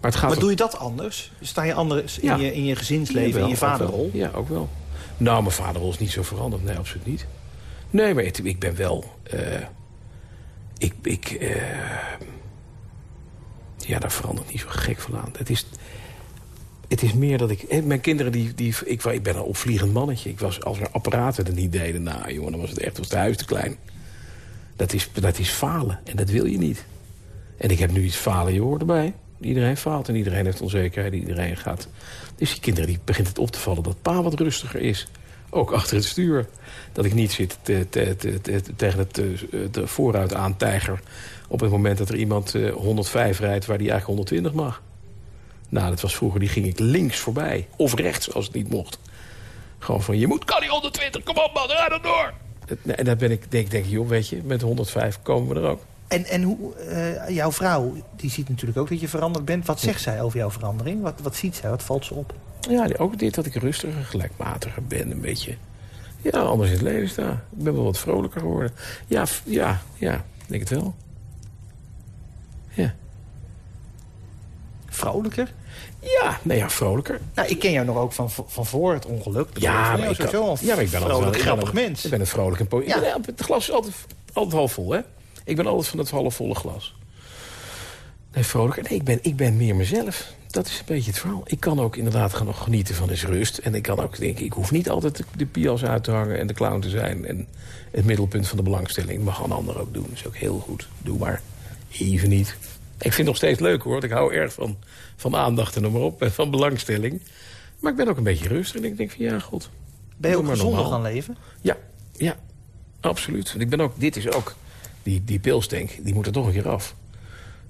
Maar het gaat Maar doe je dat anders? Sta je anders in, je, in je gezinsleven, Jawel, in je wel. vaderrol? Ja, ook wel. Nou, mijn vaderrol is niet zo veranderd. Nee, absoluut niet. Nee, maar het- ik ben wel... eh, ik... ik eh, ja, daar verandert niet zo gek van aan. Het is... Het is meer dat ik... eh, Mijn kinderen, die, die, ik, ik ben een opvliegend mannetje. Ik was, als er apparaten er niet deden... Nou, jongen, dan was het echt was het huis te klein. Dat is, dat is falen. En dat wil je niet. En ik heb nu iets falen, je hoort erbij. Iedereen faalt en iedereen heeft onzekerheid. Iedereen gaat... Dus die kinderen die begint het op te vallen dat pa wat rustiger is. Ook achter het stuur. Dat ik niet zit te, te, te, te- tegen het eh, de vooruit aan tijger... op het moment dat er iemand eh, 105 rijdt waar die eigenlijk 120 mag. Nou, dat was vroeger, die ging ik links voorbij. Of rechts, als het niet mocht. Gewoon van, je moet, kan die 120, kom op man, rijd er door. En dan ben ik, denk, denk ik, joh, weet je, met 105 komen we er ook. En, en hoe, eh, jouw vrouw, die ziet natuurlijk ook dat je veranderd bent. Wat zegt zij over jouw verandering? Wat, wat ziet zij? Wat valt ze op? Ja, ook dit dat ik rustiger, gelijkmatiger ben, een beetje. Ja, anders in het leven sta. Ik ben wel wat vrolijker geworden. Ja, ja, ja, ik denk het wel. Ja. Vrolijker? Ja, nee, ja, vrolijker. Nou, ik ken jou nog ook van, van voor het ongeluk. Ja, maar ik, kan- ja, maar ik ben altijd vrolijk, ben grappig mens. Ik ben een vrolijk en Ja. Het glas is altijd, altijd half vol, hè? Ik ben altijd van het halfvolle glas. Nee, vrolijker. Nee, ik ben, ik ben meer mezelf. Dat is een beetje het verhaal. Ik kan ook inderdaad gaan nog genieten van eens rust. En ik kan ook denken, ik hoef niet altijd de, de pias uit te hangen... en de clown te zijn en het middelpunt van de belangstelling. Dat mag een ander ook doen. Dat is ook heel goed. Doe maar. Even niet. Ik vind het nog steeds leuk, hoor. Ik hou erg van, van aandacht en noem maar op. En van belangstelling. Maar ik ben ook een beetje rustig. En ik denk van, ja, god. Ben je ook maar gezonder normaal. gaan leven? Ja, ja, absoluut. Want ik ben ook, dit is ook, die, die pilstank, die moet er toch een keer af.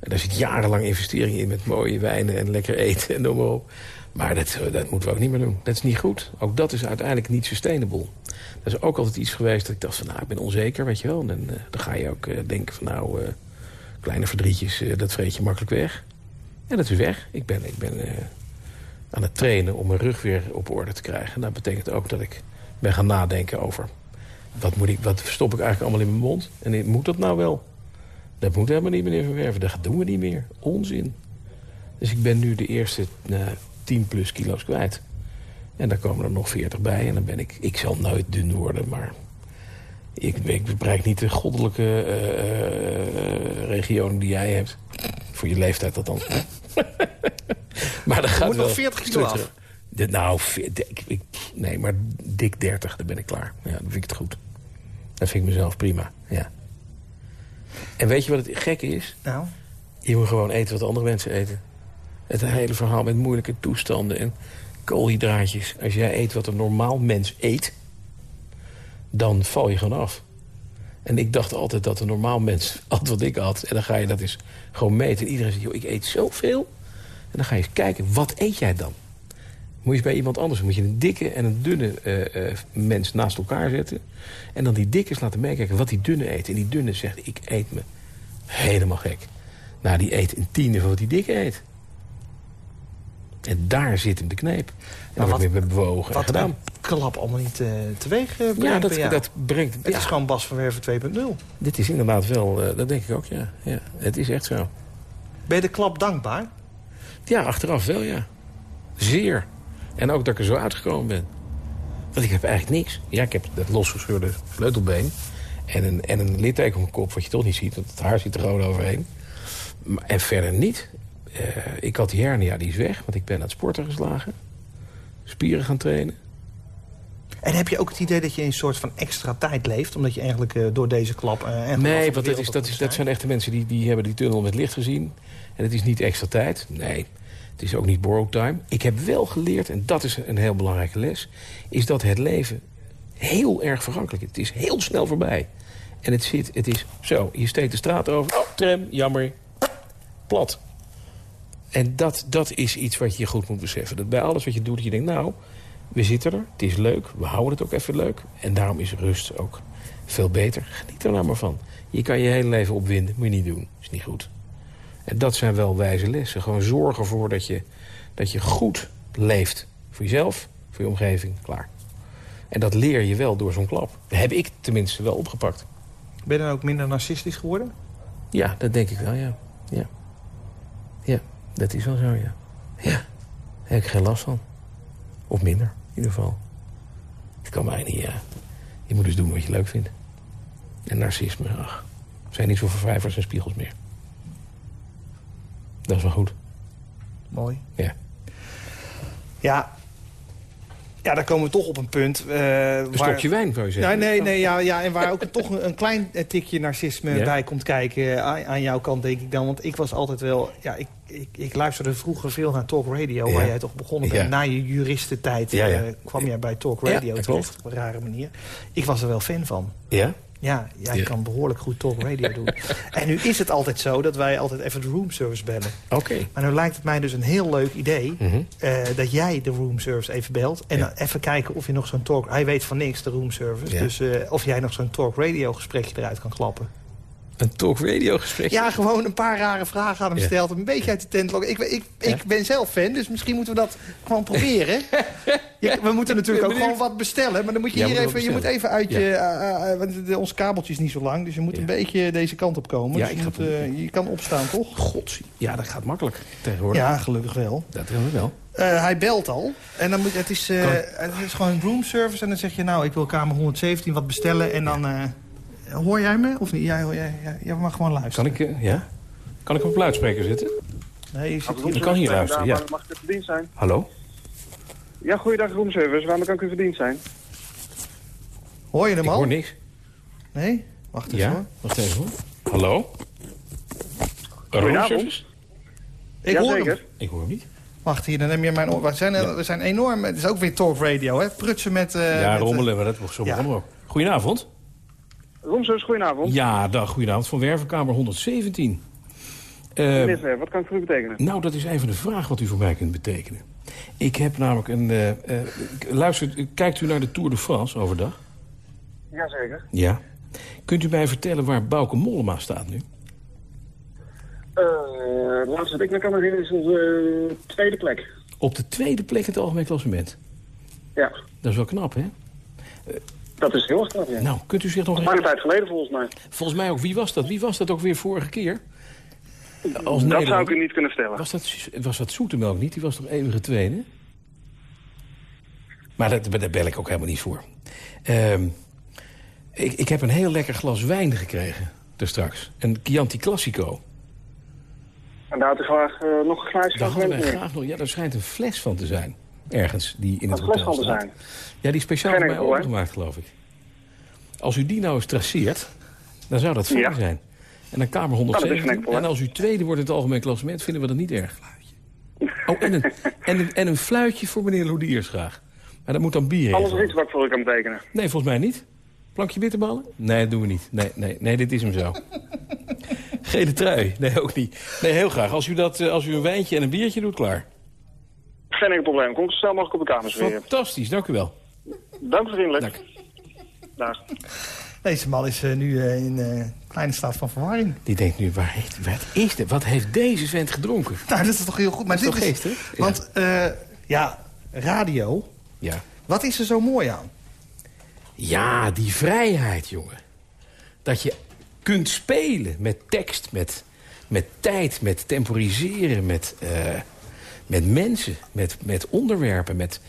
En daar zit jarenlang investering in met mooie wijnen en lekker eten en noem maar op. Maar dat, eh, dat moeten we ook niet meer doen. Dat is niet goed. Ook dat is uiteindelijk niet sustainable. Dat is ook altijd iets geweest dat ik dacht van, nou, ik ben onzeker, weet je wel. En dan, eh, dan ga je ook eh, denken van, nou, kleine verdrietjes, eh, dat vreet je makkelijk weg. En dat is weg. Ik ben, ik ben eh, aan het trainen om mijn rug weer op orde te krijgen. Dat betekent ook dat ik ben gaan nadenken over... wat, moet ik, wat stop ik eigenlijk allemaal in mijn mond? En moet dat nou wel? Dat moet helemaal niet, meneer Van Werven. Dat doen we niet meer. Onzin. Dus ik ben nu de eerste eh, 10 plus kilo's kwijt. En daar komen er nog 40 bij. En dan ben ik... Ik zal nooit dun worden, maar... Ik, ik bereik niet de goddelijke uh, regionen die jij hebt. Voor je leeftijd althans. <laughs> maar dat gaat moet wel nog 40 kilo af. De, nou, ik, ik, nee, maar dik 30, dan ben ik klaar. Ja, dan vind ik het goed. Dan vind ik mezelf prima, ja. En weet je wat het gekke is? Nou? Je moet gewoon eten wat andere mensen eten. Het hele verhaal met moeilijke toestanden en koolhydraatjes. Als jij eet wat een normaal mens eet, dan val je gewoon af. En ik dacht altijd dat een normaal mens <laughs> had wat ik had. En dan ga je dat eens gewoon meten. En iedereen zegt, joh, ik eet zoveel. En dan ga je eens kijken, wat eet jij dan? Moet je eens bij iemand anders moet je een dikke en een dunne uh, uh, mens naast elkaar zetten. En dan die dikke eens laten meekijken wat die dunne eet. En die dunne zegt, ik eet me helemaal gek. Nou, die eet een tiende van wat die dikke eet. En daar zit hem de kneep. En Maar wat, weer bewogen en Wat gedaan. klap allemaal niet eh, teweeg eh, brengt Ja, dat, dat brengt... Het ja, is gewoon Bas van Werven 2.0. Dit is inderdaad wel, eh, dat denk ik ook, ja. ja. Het is echt zo. Ben je de klap dankbaar? Ja, achteraf wel, ja. Zeer. En ook dat ik er zo uitgekomen ben. Want ik heb eigenlijk niks. Ja, ik heb dat losgescheurde sleutelbeen. En een, en een litteken op mijn kop, wat je toch niet ziet. Want het haar zit er gewoon overheen. Maar, en verder niet. Eh, ik had die hernia, die is weg. Want ik ben aan het sporten geslagen. Spieren gaan trainen. En heb je ook het idee dat je in een soort van extra tijd leeft? Omdat je eigenlijk eh, door deze klap... af Nee, want dat, is, dat, is, dat zijn? zijn echte mensen die, die hebben die tunnel met licht gezien. En het is niet extra tijd. Nee, het is ook niet borrowed time. Ik heb wel geleerd, en dat is een heel belangrijke les... is dat het leven heel erg vergankelijk is. Het is heel snel voorbij. En het zit, het is zo, je steekt de straat over. Oh, tram, jammer. Plat. En dat, dat is iets wat je goed moet beseffen. Dat bij alles wat je doet, dat je denkt, nou, we zitten er. Het is leuk, we houden het ook even leuk. En daarom is rust ook veel beter. Geniet er nou maar van. Je kan je hele leven opwinden, moet je niet doen. Is niet goed. En dat zijn wel wijze lessen. Gewoon zorgen ervoor dat je, dat je goed leeft. Voor jezelf, voor je omgeving, klaar. En dat leer je wel door zo'n klap. Dat heb ik tenminste wel opgepakt. Ben je dan ook minder narcistisch geworden? Ja, dat denk ik wel, ja. Ja, ja dat is wel zo, ja. Ja, daar heb ik geen last van. Of minder, in ieder geval. Het kan mij niet, ja. Je moet dus doen wat je leuk vindt. En narcisme, ach. Zijn niet zoveel vijvers en spiegels meer. Dat is wel goed. Mooi. Ja. Ja, ja daar komen we toch op een punt. eh Een stokje wijn, zou je Nee, zeggen. nee, nee ja, ja, en waar ook toch een, een klein eh, tikje narcisme Ja? bij komt kijken aan, aan jouw kant, denk ik dan. Want ik was altijd wel... Ja, ik, ik, ik luisterde vroeger veel naar Talk Radio, Ja. waar jij toch begonnen bent. Ja. Na je juristentijd eh, kwam jij bij Talk Radio terecht, op een rare manier. Ik was er wel fan van. Ja? Ja, jij Ja. kan behoorlijk goed Talk Radio doen. <laughs> En nu is het altijd zo dat wij altijd even de roomservice bellen. Oké. Maar nu lijkt het mij dus een heel leuk idee... Mhm. eh, dat jij de roomservice even belt. En Ja. dan even kijken of je nog zo'n talk... Hij weet van niks, de roomservice. Ja. Dus eh, of jij nog zo'n talk radio gesprekje eruit kan klappen. Een talk radio gesprek. Ja, gewoon een paar rare vragen aan hem Ja. stelt. Een beetje uit de tent lokken. Ik, ik, ik ben zelf fan, dus misschien moeten we dat gewoon proberen. <laughs> Je- we moeten natuurlijk ook gewoon wat bestellen. Maar dan moet je Ja, hier even, je moet even uit je... eh, eh, want de- ons kabeltje is niet zo lang, dus je moet Ja. een beetje deze kant op komen. Ja, Dus je, moet, eh, je kan opstaan, toch? God, ja, dat gaat makkelijk tegenwoordig. Ja, gelukkig wel. Dat we wel. Eh, hij belt al. En dan moet, het, is, eh, het is gewoon een roomservice. En dan zeg je, nou, ik wil kamer 117 wat bestellen. En dan... eh, hoor jij me? Of niet? Jij, hoor jij, jij, jij mag gewoon luisteren. Kan ik, eh, ja? Kan ik op luidspreker zitten? Nee, je zit Ik hier. kan hier luisteren, ja. Waarom mag ik u verdiend zijn? Hallo? Ja, goeiedag roomservice. Waarom kan ik u verdiend zijn? Hoor je hem Ik al? hoor niks. Nee? Wacht even Ja? hoor. Wacht even hoor. Hallo? Roomservice? Ik hoor hem. Jazeker. Ik hoor hem niet. Wacht hier, dan neem je mijn oor. We zijn, we zijn enorm... Het is ook weer talk radio, hè? Prutsen met... eh, ja, met, eh, rommelen, maar dat wordt zo ja. begonnen we ook. Goedenavond. Roomservice, goedenavond. Ja, dag, goedenavond. Van Wervenkamer 117. Eh, Meneer Zwerf, wat kan ik voor u betekenen? nou, dat is even de vraag wat u voor mij kunt betekenen. Ik heb namelijk een... eh, eh, luister, kijkt u naar de Tour de France overdag? Jazeker. Ja. Kunt u mij vertellen waar Bauke Mollema staat nu? De laatste dat ik me kan herinneren is onze tweede plek. Op de tweede plek in het algemeen klassement. Ja, Dat is wel knap, hè? Dat is heel knap, ja. Nou, kunt u zich nog... Lange tijd geleden volgens mij. Volgens mij ook, wie was dat? Wie was dat ook weer vorige keer? Als Dat zou ik u niet kunnen stellen. Was dat, was dat Zoetemelk niet? Die was toch eeuwige tweede? Maar dat, daar bel ik ook helemaal niet voor. Ehm, ik, ik heb een heel lekker glas wijn gekregen, daar straks. Een Chianti Classico. En daar had ik graag eh, nog een glaasje Daar van graag nog... Ja, daar schijnt een fles van te zijn. Ergens, die in het hotel staat. zijn. Ja, die speciaal voor mij opengemaakt, geloof ik. Als u die nou eens traceert, dan zou dat fijn Ja. zijn. En dan kamer dat is geen 117. enkel, hè? en als u tweede wordt in het algemeen klassement, vinden we dat niet erg. Oh, en een, en een, en een fluitje voor meneer Lodiers graag. Maar dat moet dan bier in. Alles iets wat ik voor u kan betekenen. Nee, volgens mij niet. Plankje bitterballen? Nee, dat doen we niet. Nee, nee, nee dit is hem zo. Gele trui? Nee, ook niet. Nee, heel graag. Als u, dat, eh, als u een wijntje en een biertje doet, klaar. Geen enkel probleem. Kom zo snel mogelijk op de kamer zweren. Fantastisch, dank u wel. Dank u vriendelijk. Dank. Dag. Deze man is eh, nu eh, in eh, kleine staat van verwarring. Die denkt nu, waar heeft, wat is dit? Wat heeft deze vent gedronken? Nou, dat is toch heel goed. Maar Dat is dit toch geestig? Ja. Want, eh, ja, radio. Ja. Wat is er zo mooi aan? Ja, die vrijheid, jongen. Dat je kunt spelen met tekst, met, met tijd, met temporiseren, met, eh, met mensen, met, met onderwerpen, met...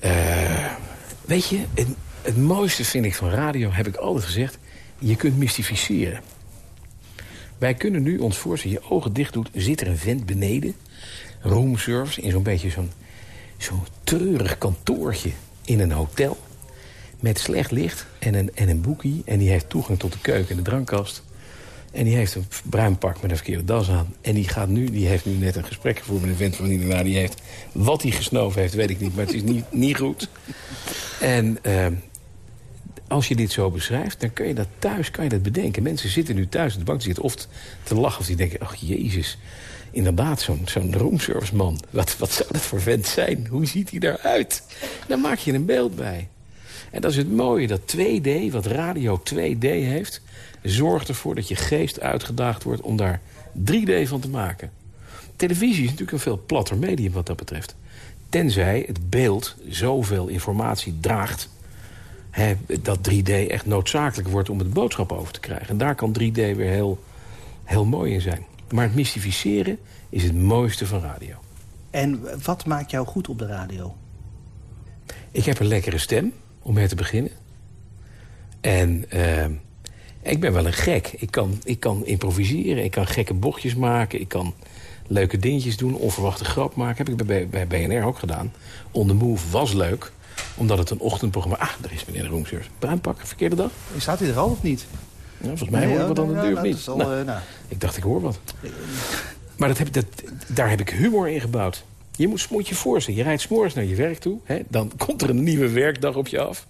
eh, weet je, het, mooiste vind ik van radio, heb ik altijd gezegd... je kunt mystificeren. Wij kunnen nu ons voorstellen, je ogen dicht doet... zit er een vent beneden, roomservice... in zo'n beetje zo'n zo'n treurig kantoortje in een hotel... met slecht licht en een, en een boekie. En die heeft toegang tot de keuken en de drankkast. En die heeft een bruin pak met een verkeerde das aan. En die, gaat nu, die heeft nu net een gesprek gevoerd met een vent van Nina. Die heeft, wat hij gesnoven heeft, weet ik niet. Maar het is niet, niet goed. En ehm, als je dit zo beschrijft, dan kun je dat thuis kan je dat bedenken. Mensen zitten nu thuis op de bank te zitten of te- lachen... of die denken, ach jezus, inderdaad, zo'n zo'n roomservice man. Wat, wat zou dat voor vent zijn? Hoe ziet hij daaruit? Dan maak je een beeld bij. En dat is het mooie, dat 2D, wat radio 2D heeft... zorgt ervoor dat je geest uitgedaagd wordt om daar 3D van te maken. Televisie is natuurlijk een veel platter medium wat dat betreft. Tenzij het beeld zoveel informatie draagt... Hè, dat 3D echt noodzakelijk wordt om het boodschap over te krijgen. En daar kan 3D weer heel, heel mooi in zijn. Maar het mystificeren is het mooiste van radio. En wat maakt jou goed op de radio? Ik heb een lekkere stem, om mee te beginnen. En eh, ik ben wel een gek. Ik kan, ik kan improviseren, ik kan gekke bochtjes maken... ik kan leuke dingetjes doen, onverwachte grap maken. Heb ik bij, bij BNR ook gedaan. On the Move was leuk, omdat het een ochtendprogramma... Ah, daar is meneer de Roomseurs. Bruinpak, verkeerde dag? Staat hij er al of niet? Ja, volgens mij hoor ik wat aan de deur of nou, niet. al, Nou, eh, nou. Ik dacht, ik hoor wat. Maar dat heb, dat, daar heb ik humor in gebouwd. Je moet, moet je voorstellen, je rijdt s'morgens naar je werk toe. Hè, dan <laughs> komt er een nieuwe werkdag op je af.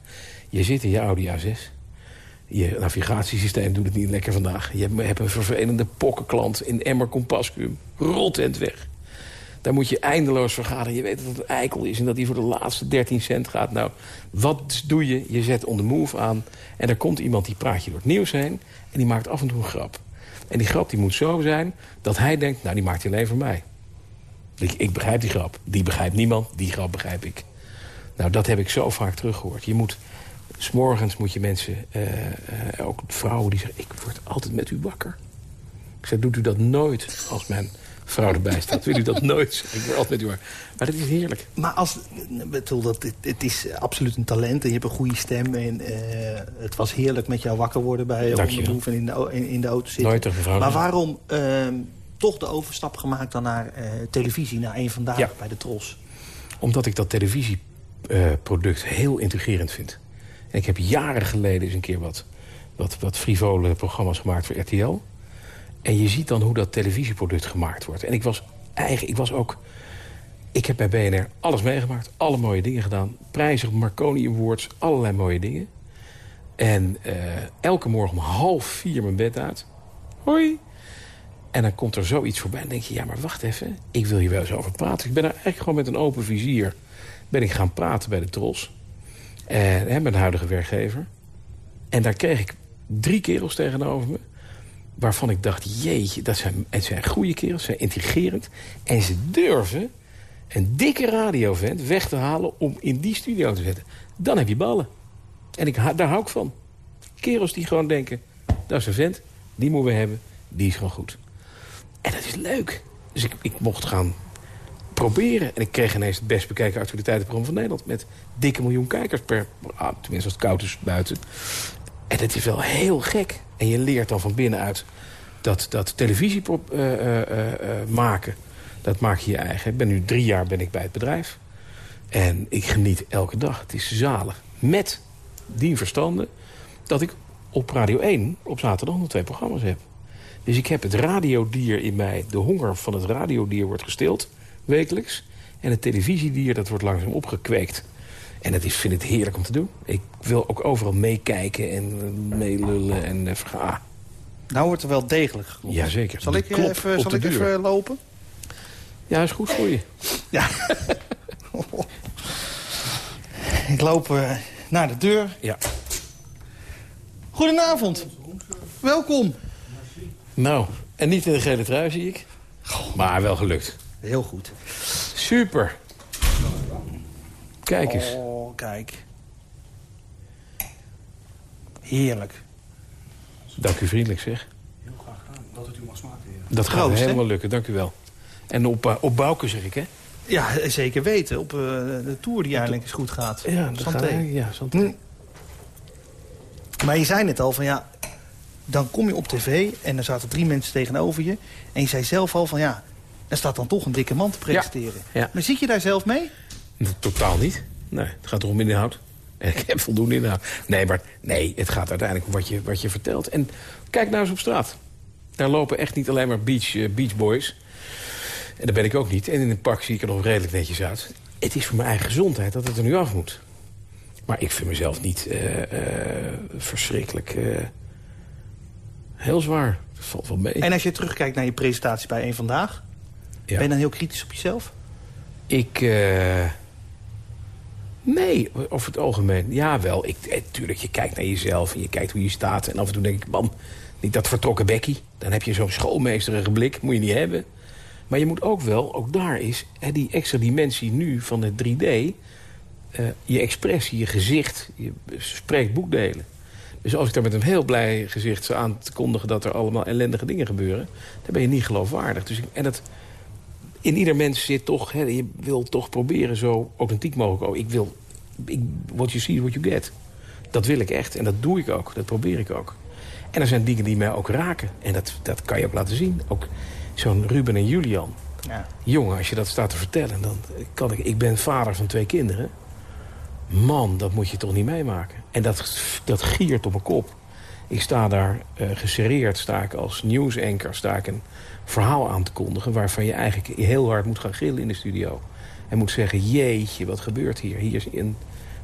Je zit in je Audi A6. Je navigatiesysteem doet het niet lekker vandaag. Je hebt- een vervelende pokkenklant in Emmer Compascuum. Rotend weg. Daar moet je eindeloos vergaderen. Je weet dat het een eikel is en dat hij voor de laatste 13 cent gaat. Nou, wat doe je? Je zet on the move aan. En er komt iemand die praat je door het nieuws heen. En die maakt af en toe een grap. En die grap die moet zo zijn dat hij denkt... nou, die maakt hij alleen voor mij. Ik, ik begrijp die grap. Die begrijpt niemand. Die grap begrijp ik. Nou, dat heb ik zo vaak teruggehoord. Je moet... S'morgens moet je mensen, eh, eh, ook vrouwen die zeggen... ik word altijd met u wakker. Ik zeg, doet u dat nooit als mijn vrouw erbij staat? Wil u dat nooit? Ik word altijd met u wakker. Maar dat is heerlijk. Maar als, bedoel, dat, het, het is absoluut een talent en je hebt een goede stem. En eh, het was heerlijk met jou wakker worden bij. Onderboef en in de, in, in de auto zitten. Nooit tegen mevrouw Maar waarom ehm, toch de overstap gemaakt dan naar televisie, naar een vandaag Ja. bij de Tros? Omdat ik dat televisieproduct heel intrigerend vind. En ik heb jaren geleden eens een keer wat, wat, wat frivole programma's gemaakt voor RTL. En je ziet dan hoe dat televisieproduct gemaakt wordt. En ik was eigen, ik was ook... Ik heb bij BNR alles meegemaakt, alle mooie dingen gedaan. Prijzen, Marconi Awards, allerlei mooie dingen. En eh, elke morgen om half vier mijn bed uit. Hoi. En dan komt er zoiets voorbij en denk je... ja, maar wacht even, ik wil hier wel eens over praten. Ik ben er eigenlijk gewoon met een open vizier... ben ik gaan praten bij de Tros. En, hè, met de huidige werkgever. En daar kreeg ik drie kerels tegenover me... waarvan ik dacht, jeetje, dat zijn, het zijn goede kerels, ze zijn intrigerend. En ze durven een dikke radiovent weg te halen om in die studio te zetten. Dan heb je ballen. En ik, daar hou ik van. Kerels die gewoon denken, dat is een vent, die moeten we hebben, die is gewoon goed. En dat is leuk. Dus ik, ik mocht gaan proberen. En ik kreeg ineens het best bekeken actualiteitenprogramma van Nederland... met dikke miljoen kijkers per... Ah, tenminste als het koud is buiten. En dat is wel heel gek. En je leert dan van binnenuit dat, dat televisie uh, uh, maken... dat maak je je eigen. Ik ben nu drie jaar ben ik bij het bedrijf. En ik geniet elke dag. Het is zalig. Met die verstande dat ik op Radio 1 op zaterdag nog twee programma's heb. Dus ik heb het radiodier in mij. De honger van het radiodier wordt gestild, wekelijks. En het televisiedier, dat wordt langzaam opgekweekt. En dat is, vind ik heerlijk om te doen. Ik wil ook overal meekijken en eh, meelullen en uh, verga. Nou wordt er wel degelijk geklopt. Jazeker. Zal ik, even, zal ik even lopen? Ja, is goed voor je. Ja. ik loop uh, naar de deur. Ja. Goedenavond. Welkom. Nou, en niet in de gele trui, zie ik. Maar wel gelukt. Heel goed. Super. Kijk eens. Oh, kijk. Heerlijk. Dank u vriendelijk, zeg. Heel graag gedaan. Dat het u mag smaken, Dat gaat Proost, helemaal lukken, dank u wel. En op, uh, op Bouke, zeg ik, hè? Ja, zeker weten. Op uh, de Tour die eigenlijk eens goed gaat. Ja, dat. Gaat, ja, Santé. Hm. Maar je zei net al van ja, dan kom je op tv en er zaten drie mensen tegenover je. En je zei zelf al van ja, er staat dan toch een dikke man te presenteren. Ja, Maar zit je daar zelf mee? Totaal niet. Nee, het gaat erom inhoud. En <laughs> ik heb voldoende inhoud. Nee, maar nee, het gaat uiteindelijk om wat je, wat je vertelt. En kijk nou eens op straat. Daar lopen echt niet alleen maar beach, uh, beach boys. En dat ben ik ook niet. En in een pak zie ik er nog redelijk netjes uit. Het is voor mijn eigen gezondheid dat het er nu af moet. Maar ik vind mezelf niet uh, uh, verschrikkelijk... heel zwaar. Dat valt wel mee. En als je terugkijkt naar je presentatie bij Eén Vandaag... Ja. ben je dan heel kritisch op jezelf? Ik... Nee, over het algemeen. Ja, wel. Ik, eh, tuurlijk, je kijkt naar jezelf en je kijkt hoe je staat. En af en toe denk ik, man, niet dat vertrokken bekkie. Dan heb je zo'n schoolmeesterige blik, moet je niet hebben. Maar je moet ook wel, ook daar is, hè, die extra dimensie nu van het 3D... Uh, eh, je expressie, je gezicht, je spreekt boekdelen. Dus als ik daar met een heel blij gezicht zou aan te kondigen... dat er allemaal ellendige dingen gebeuren, dan ben je niet geloofwaardig. Dus, en dat, in ieder mens zit toch, hè, je wil toch proberen zo authentiek mogelijk. Oh, ik wil, ik, what you see, what you get. Dat wil ik echt en dat doe ik ook, dat probeer ik ook. En er zijn dingen die mij ook raken. En dat, dat kan je ook laten zien. Ook zo'n Ruben en Julian. Ja. Jongen, als je dat staat te vertellen, dan kan ik... Ik ben vader van twee kinderen. Man, dat moet je toch niet meemaken. En dat, dat giert op mijn kop. Ik sta daar uh, geserreerd, sta ik als nieuwsanker, sta ik een verhaal aan te kondigen... waarvan je eigenlijk heel hard moet gaan gillen in de studio. En moet zeggen, jeetje, wat gebeurt hier? Hier is een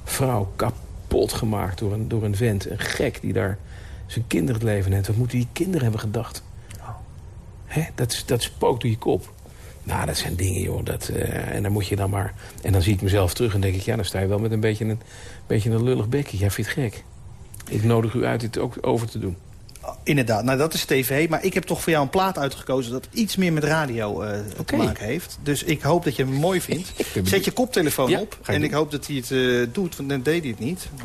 vrouw kapot gemaakt door een, door een vent. Een gek die daar zijn kinderen het leven heeft. Wat moeten die kinderen hebben gedacht? Hè? Dat, dat spookt door je kop. Nou, dat zijn dingen, joh. Dat, uh, en dan moet je dan maar... En dan zie ik mezelf terug en denk ik... ja, dan sta je wel met een beetje een, beetje een lullig bekje. Jij vindt het gek. Ik nodig u uit dit ook over te doen. Inderdaad, nou dat is tv. Maar ik heb toch voor jou een plaat uitgekozen dat iets meer met radio uh, te maken heeft. Dus ik hoop dat je hem mooi vindt. <laughs> Zet je koptelefoon op. En ik hoop dat hij het uh, doet, want dan deed hij het niet. Uh,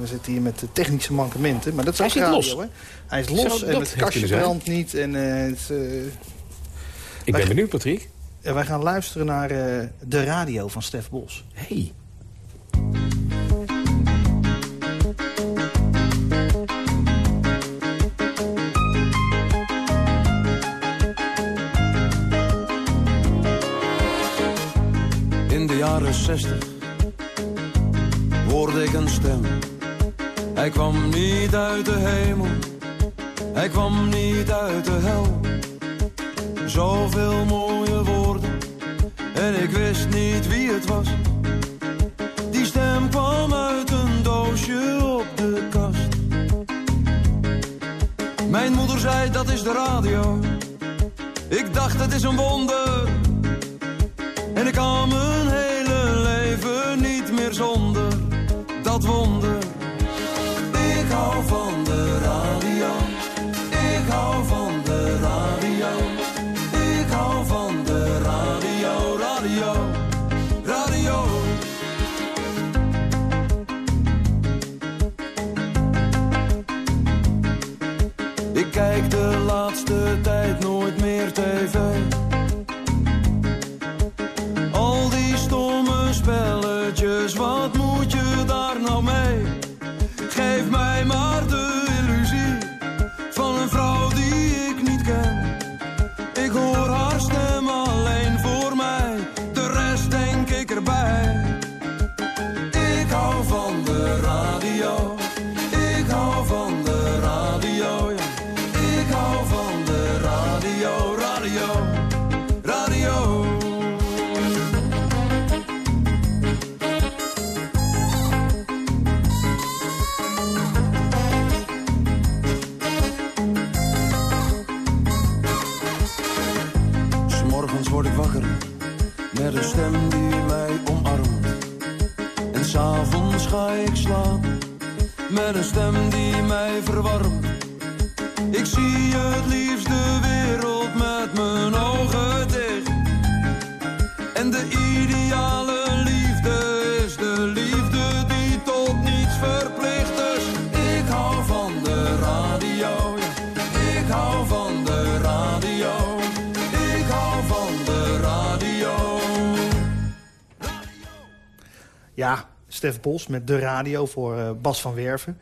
we zitten hier met technische mankementen. Maar dat is hij ook radio, los. Hè? Hij is los en het kastje brandt niet. En, het, ik ben benieuwd, Patrick. wij gaan luisteren naar de radio van Stef Bos. Hey. Zestig hoorde ik een stem. Hij kwam niet uit de hemel, hij kwam niet uit de hel. Zoveel mooie woorden en ik wist niet wie het was. Die stem kwam uit een doosje op de kast. Mijn moeder zei dat is de radio. Ik dacht het is een wonder. En ik kan zonder dat wonder. Ik hou van de radio, ik hou van de radio. Ik hou van de radio, radio, radio. Ik kijk de laatste tijd nooit meer tv. Stef Bos met de radio voor eh, Bas van Werven.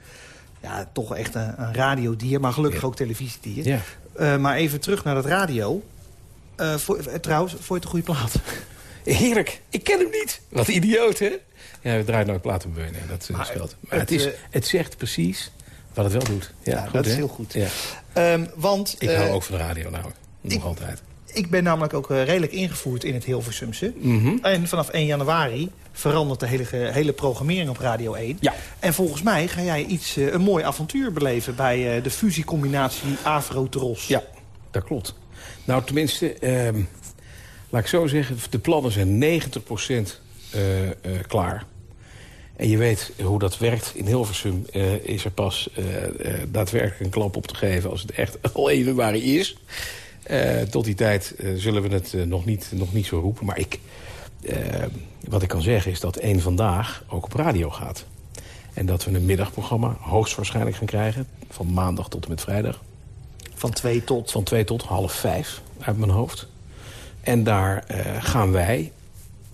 Ja, toch echt een, een radiodier, maar gelukkig Ja. ook televisiedier. Ja. Eh, maar even terug naar dat radio. Eh, voor, eh, trouwens, vond je het een goede plaat? <laughs> Heerlijk. Ik ken hem niet. Wat idioot, hè? Ja, we draaien nooit platen. Nee, dat, Maar maar scheelt. Maar het, het, is, het zegt precies wat het wel doet. Ja, Ja, goed, dat is heel goed. Ja. Ehm, want Ik hou ook van de radio nou. Nog ik- altijd. ik ben namelijk ook redelijk ingevoerd in het Hilversumse. Mhm. En vanaf 1 januari verandert de hele, hele programmering op Radio 1. Ja. En volgens mij ga jij iets, eh, een mooi avontuur beleven... bij eh, de fusiecombinatie Avro-Tros. Ja, dat klopt. Nou, tenminste, ehm, laat ik zo zeggen... de plannen zijn 90% eh, klaar. En je weet hoe dat werkt. In Hilversum is er pas daadwerkelijk een klap op te geven... als het echt <laughs> al 1 januari is. Tot die tijd zullen we het nog, niet, nog niet zo roepen. Maar ik, wat ik kan zeggen is dat één vandaag ook op radio gaat. En dat we een middagprogramma hoogstwaarschijnlijk gaan krijgen... van maandag tot en met vrijdag. Van 2 tot... Van twee tot half vijf uit mijn hoofd. En daar eh, gaan wij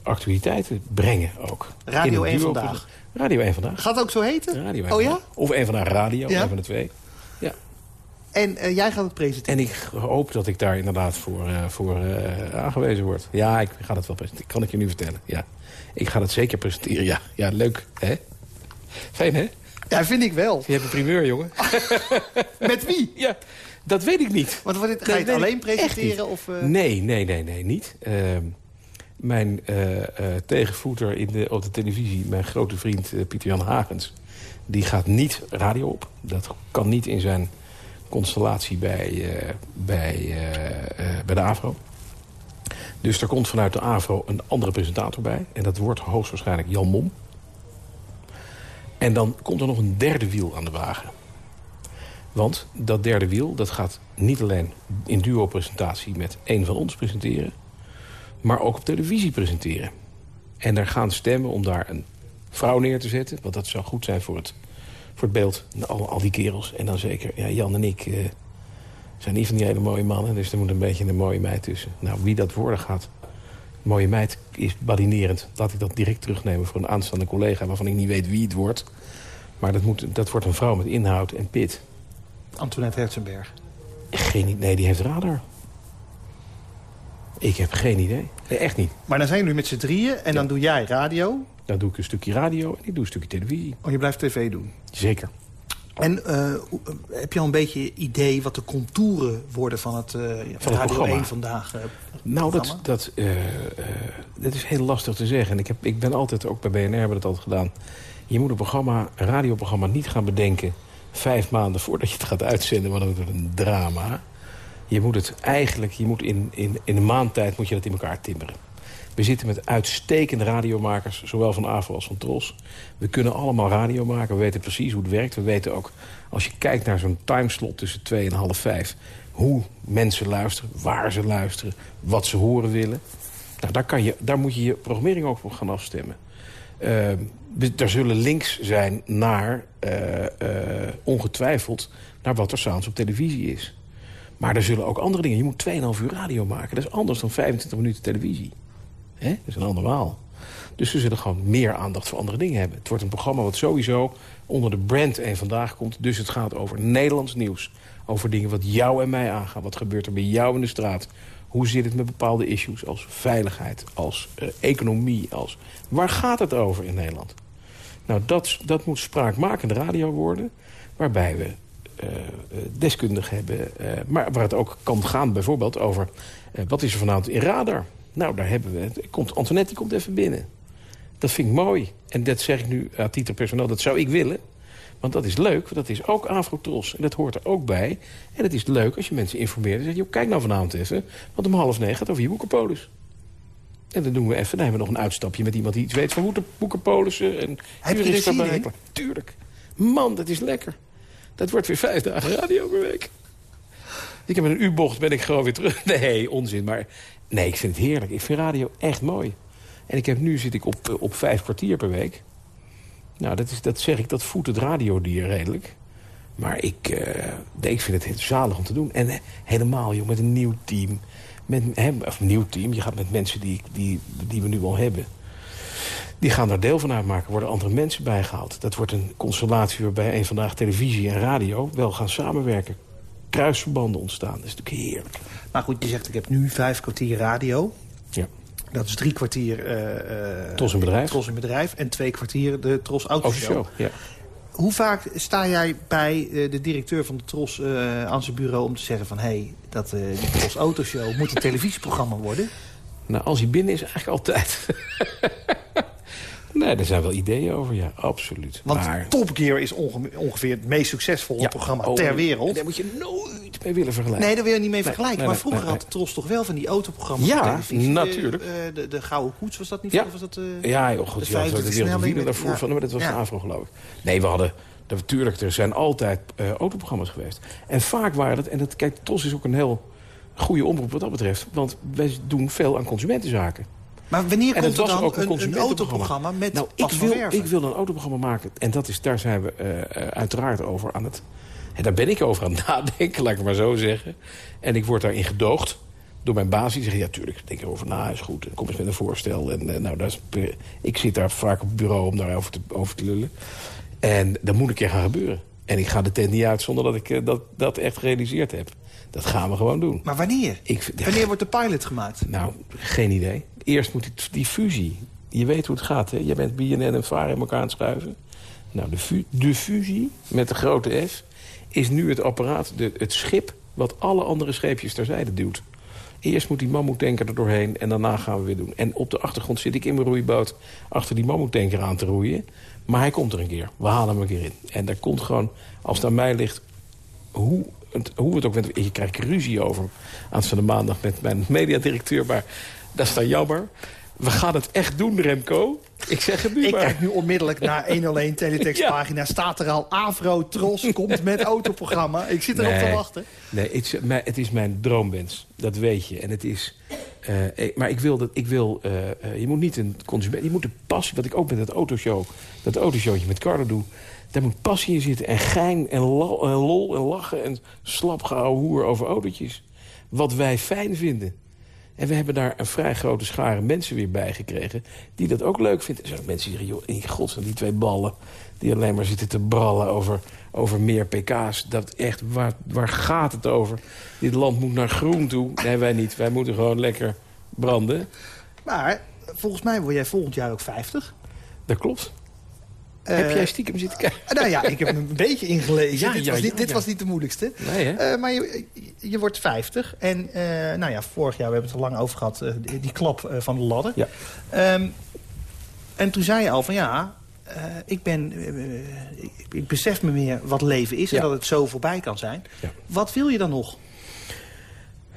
actualiteiten brengen ook. Radio In 1 duo- Vandaag. Radio 1 Vandaag. Gaat het ook zo heten? Radio 1 oh ja? Vandaag. Of 1 Vandaag Radio, Ja? een van de twee. Ja. En eh, jij gaat het presenteren? En ik hoop dat ik daar inderdaad voor, eh, voor eh, aangewezen word. Ja, ik ga het wel presenteren. Kan ik je nu vertellen. Ja. Ik ga het zeker presenteren. Ja, ja leuk. Hè? Fijn, hè? Ja, vind ik wel. Je hebt een primeur, jongen. <laughs> Met wie? Ja, dat weet ik niet. Want wat, ga je het alleen presenteren? Of, Nee, nee, nee, nee, niet. Ehm, mijn tegenvoeter in de, op de televisie, mijn grote vriend Pieter-Jan Hagens... die gaat niet radio op. Dat kan niet in zijn constellatie bij, eh, bij, eh, eh, bij de AVRO. Dus er komt vanuit de AVRO een andere presentator bij. En dat wordt hoogstwaarschijnlijk Jan Mom. En dan komt er nog een derde wiel aan de wagen. Want dat derde wiel, dat gaat niet alleen in duo-presentatie met één van ons presenteren... maar ook op televisie presenteren. En daar gaan stemmen om daar een vrouw neer te zetten... want dat zou goed zijn voor het, voor het beeld. Al, al die kerels. En dan zeker ja, Jan en ik eh, zijn niet van die hele mooie mannen... dus er moet een beetje een mooie meid tussen. Nou, wie dat worden gaat... Mooie meid is badinerend. Laat ik dat direct terugnemen voor een aanstaande collega... waarvan ik niet weet wie het wordt. Maar dat, moet, dat wordt een vrouw met inhoud en pit. Antoinette Herzenberg. Geen idee. Nee, die heeft radar. Ik heb geen idee. Nee, echt niet. Maar dan zijn jullie met z'n drieën en dan doe jij radio. Dan doe ik een stukje radio en ik doe een stukje televisie. Oh, je blijft tv doen. Zeker. En eh, eh, heb je al een beetje idee wat de contouren worden van het, eh, Van het Radio programma. 1 vandaag? Nou, dat, dat, dat is heel lastig te zeggen. En ik, heb, ik ben altijd, ook bij BNR hebben we dat altijd gedaan... je moet een programma, een radioprogramma niet gaan bedenken... vijf maanden voordat je het gaat uitzenden, want dan wordt het een drama. Je moet het eigenlijk, je moet in, in, in een maand tijd moet je dat in elkaar timmeren. We zitten met uitstekende radiomakers, zowel van AVRO als van TROS. We kunnen allemaal radio maken, we weten precies hoe het werkt. We weten ook, als je kijkt naar zo'n timeslot tussen twee en half vijf... hoe mensen luisteren, waar ze luisteren, wat ze horen willen. Nou, daar, kan je, daar moet je je programmering ook op gaan afstemmen. Uh, er zullen links zijn naar, uh, uh, ongetwijfeld, naar wat er s'avonds op televisie is. Maar er zullen ook andere dingen. Je moet 2,5 uur radio maken. Dat is anders dan 25 minuten televisie. Hè? Dat is een ander. Dus we zullen gewoon meer aandacht voor andere dingen hebben. Het wordt een programma wat sowieso onder de brand en vandaag komt. Dus het gaat over Nederlands nieuws. Over dingen wat jou en mij aangaan. Wat gebeurt er bij jou in de straat? Hoe zit het met bepaalde issues als veiligheid, als uh, economie? Als... Waar gaat het over in Nederland? Nou, dat, dat moet spraakmakende radio worden. Waarbij we uh, deskundigen hebben. Maar waar het ook kan gaan bijvoorbeeld over... Wat is er vanavond in radar? Nou, daar hebben we het. Komt, Antoinette komt even binnen. Dat vind ik mooi. En dat zeg ik nu aan titel personeel. Dat zou ik willen. Want dat is leuk, want dat is ook Afrotros. En dat hoort er ook bij. En het is leuk als je mensen informeert en zegt... Joh, kijk nou vanavond even, want om half negen gaat het over je boekenpolis. En dan doen we even, dan hebben we nog een uitstapje met iemand die iets weet van boeken- boekenpolissen. En Heb je er? Tuurlijk. Man, dat is lekker. Dat wordt weer vijf dagen radio per week. Ik heb een U-bocht ben ik gewoon weer terug. <laughs> Nee, onzin. Maar nee, ik vind het heerlijk. Ik vind radio echt mooi. En ik heb, nu zit ik op, eh, op vijf kwartier per week. Nou, dat, is, dat zeg ik, dat voedt het radiodier redelijk. Maar ik, eh, ik vind het heel zalig om te doen. En eh, helemaal, joh, met een nieuw team. Met, hè, of een nieuw team. Je gaat met mensen die, die, die we nu al hebben. Die gaan daar deel van uitmaken. Worden andere mensen bijgehaald. Dat wordt een constellatie waarbij een vandaag televisie en radio... wel gaan samenwerken. Kruisverbanden ontstaan. Dat is natuurlijk heerlijk. Maar goed, je zegt ik heb nu vijf kwartier radio. Ja. Dat is drie kwartier... eh, eh, Tros in bedrijf. Tros in bedrijf. En twee kwartier de Tros Autoshow. Autoshow, ja. Hoe vaak sta jij bij eh, de directeur van de Tros aan zijn bureau om te zeggen van... hé, hey, dat eh, die Tros Autoshow moet een televisieprogramma worden? Nou, als hij binnen is, eigenlijk altijd. <laughs> nee, er zijn wel ideeën over, ja, absoluut. Want maar, Top Gear is onge- ongeveer het meest succesvolle Ja, programma oh, ter wereld. Daar moet je nooit mee willen vergelijken. Nee, daar wil je niet mee Nee, vergelijken. nee, maar vroeger nee, had de Tros toch wel van die autoprogramma's Ja, op televisie. natuurlijk. De, eh, de, de Gouden Koets, was dat niet? Ja. Of was dat, eh, Ja, joh, goed, de had de 25 wereld daarvoor ja. van, maar dat was Ja. de AVRO, geloof ik. Nee, we hadden, natuurlijk, er zijn altijd eh, autoprogramma's geweest. En vaak waren het, en dat, kijk, TOS is ook een heel goede omroep wat dat betreft. Want wij doen veel aan consumentenzaken. Maar wanneer En komt er dan ook een autoprogramma met Nou, ik wil, ik wil een autoprogramma maken. En dat is, daar zijn we eh, eh, uiteraard over aan het... En daar ben ik over aan het nadenken, <laughs> laat ik het maar zo zeggen. En ik word daarin gedoogd door mijn baas. Die zegt, ja, tuurlijk, denk erover na, is goed. Kom eens met een voorstel. En eh, nou, dat is, ik zit daar vaak op het bureau om daarover te, over te lullen. En dat moet een keer gaan gebeuren. En ik ga de tent niet uit zonder dat ik dat, dat echt gerealiseerd heb. Dat gaan we gewoon doen. Maar wanneer? Ik, Wanneer wordt de pilot gemaakt? nou, geen idee. Eerst moet die, die fusie. Je weet hoe het gaat, hè? Je bent BNN en VAR in elkaar aan het schuiven. Nou, de, fu- fusie met de grote F is nu het apparaat, de, het schip... wat alle andere scheepjes terzijde duwt. Eerst moet die mammoetanker er doorheen en daarna gaan we weer doen. En op de achtergrond zit ik in mijn roeiboot achter die mammoetanker aan te roeien. Maar hij komt er een keer. We halen hem een keer in. En daar komt gewoon, als het aan mij ligt, hoe, het, hoe het ook bent. Je krijgt ruzie over aanstaande maandag met mijn mediadirecteur. Maar dat is dan jammer. We gaan het echt doen, Remco. Ik zeg het nu Ik maar. kijk nu onmiddellijk naar <laughs> 101 teletextpagina. Staat er al Avro Tros komt met <laughs> autoprogramma. Ik zit erop te Nee. wachten. Nee, het is, mijn- het is mijn droomwens. Dat weet je. En het is... eh, ik- maar ik wil dat... Ik wil, eh, eh, je moet niet een consument... Je moet de passie... Wat ik ook met dat autoshow... Dat autoshowtje met Carlo doe... Daar moet passie in zitten. En gein en, lol en lachen. En slap hoer over autootjes. Wat wij fijn vinden. En we hebben daar een vrij grote schare mensen weer bij gekregen... die dat ook leuk vinden. Er zijn ook mensen die zeggen... joh, in godsnaam, die twee ballen... die alleen maar zitten te brallen over, over meer pk's. Dat echt, waar, waar gaat het over? Dit land moet naar groen toe. Nee, wij niet. Wij moeten gewoon lekker branden. Maar volgens mij word jij volgend jaar ook 50. Dat klopt. Eh, Heb jij stiekem zitten kijken? Nou ja, ik heb hem een beetje ingelezen. <laughs> Ja, dit ja, was, niet, ja, dit ja. was niet de moeilijkste. Nee? Eh, maar je, je wordt 50. En eh, nou ja, vorig jaar, we hebben het er lang over gehad, eh, die, die klap eh, van de ladder. Ja. Ehm, en toen zei je al van ja, eh, ik, ben, eh, ik, ik besef me meer wat leven is en Ja. dat het zo voorbij kan zijn. Ja. Wat wil je dan nog?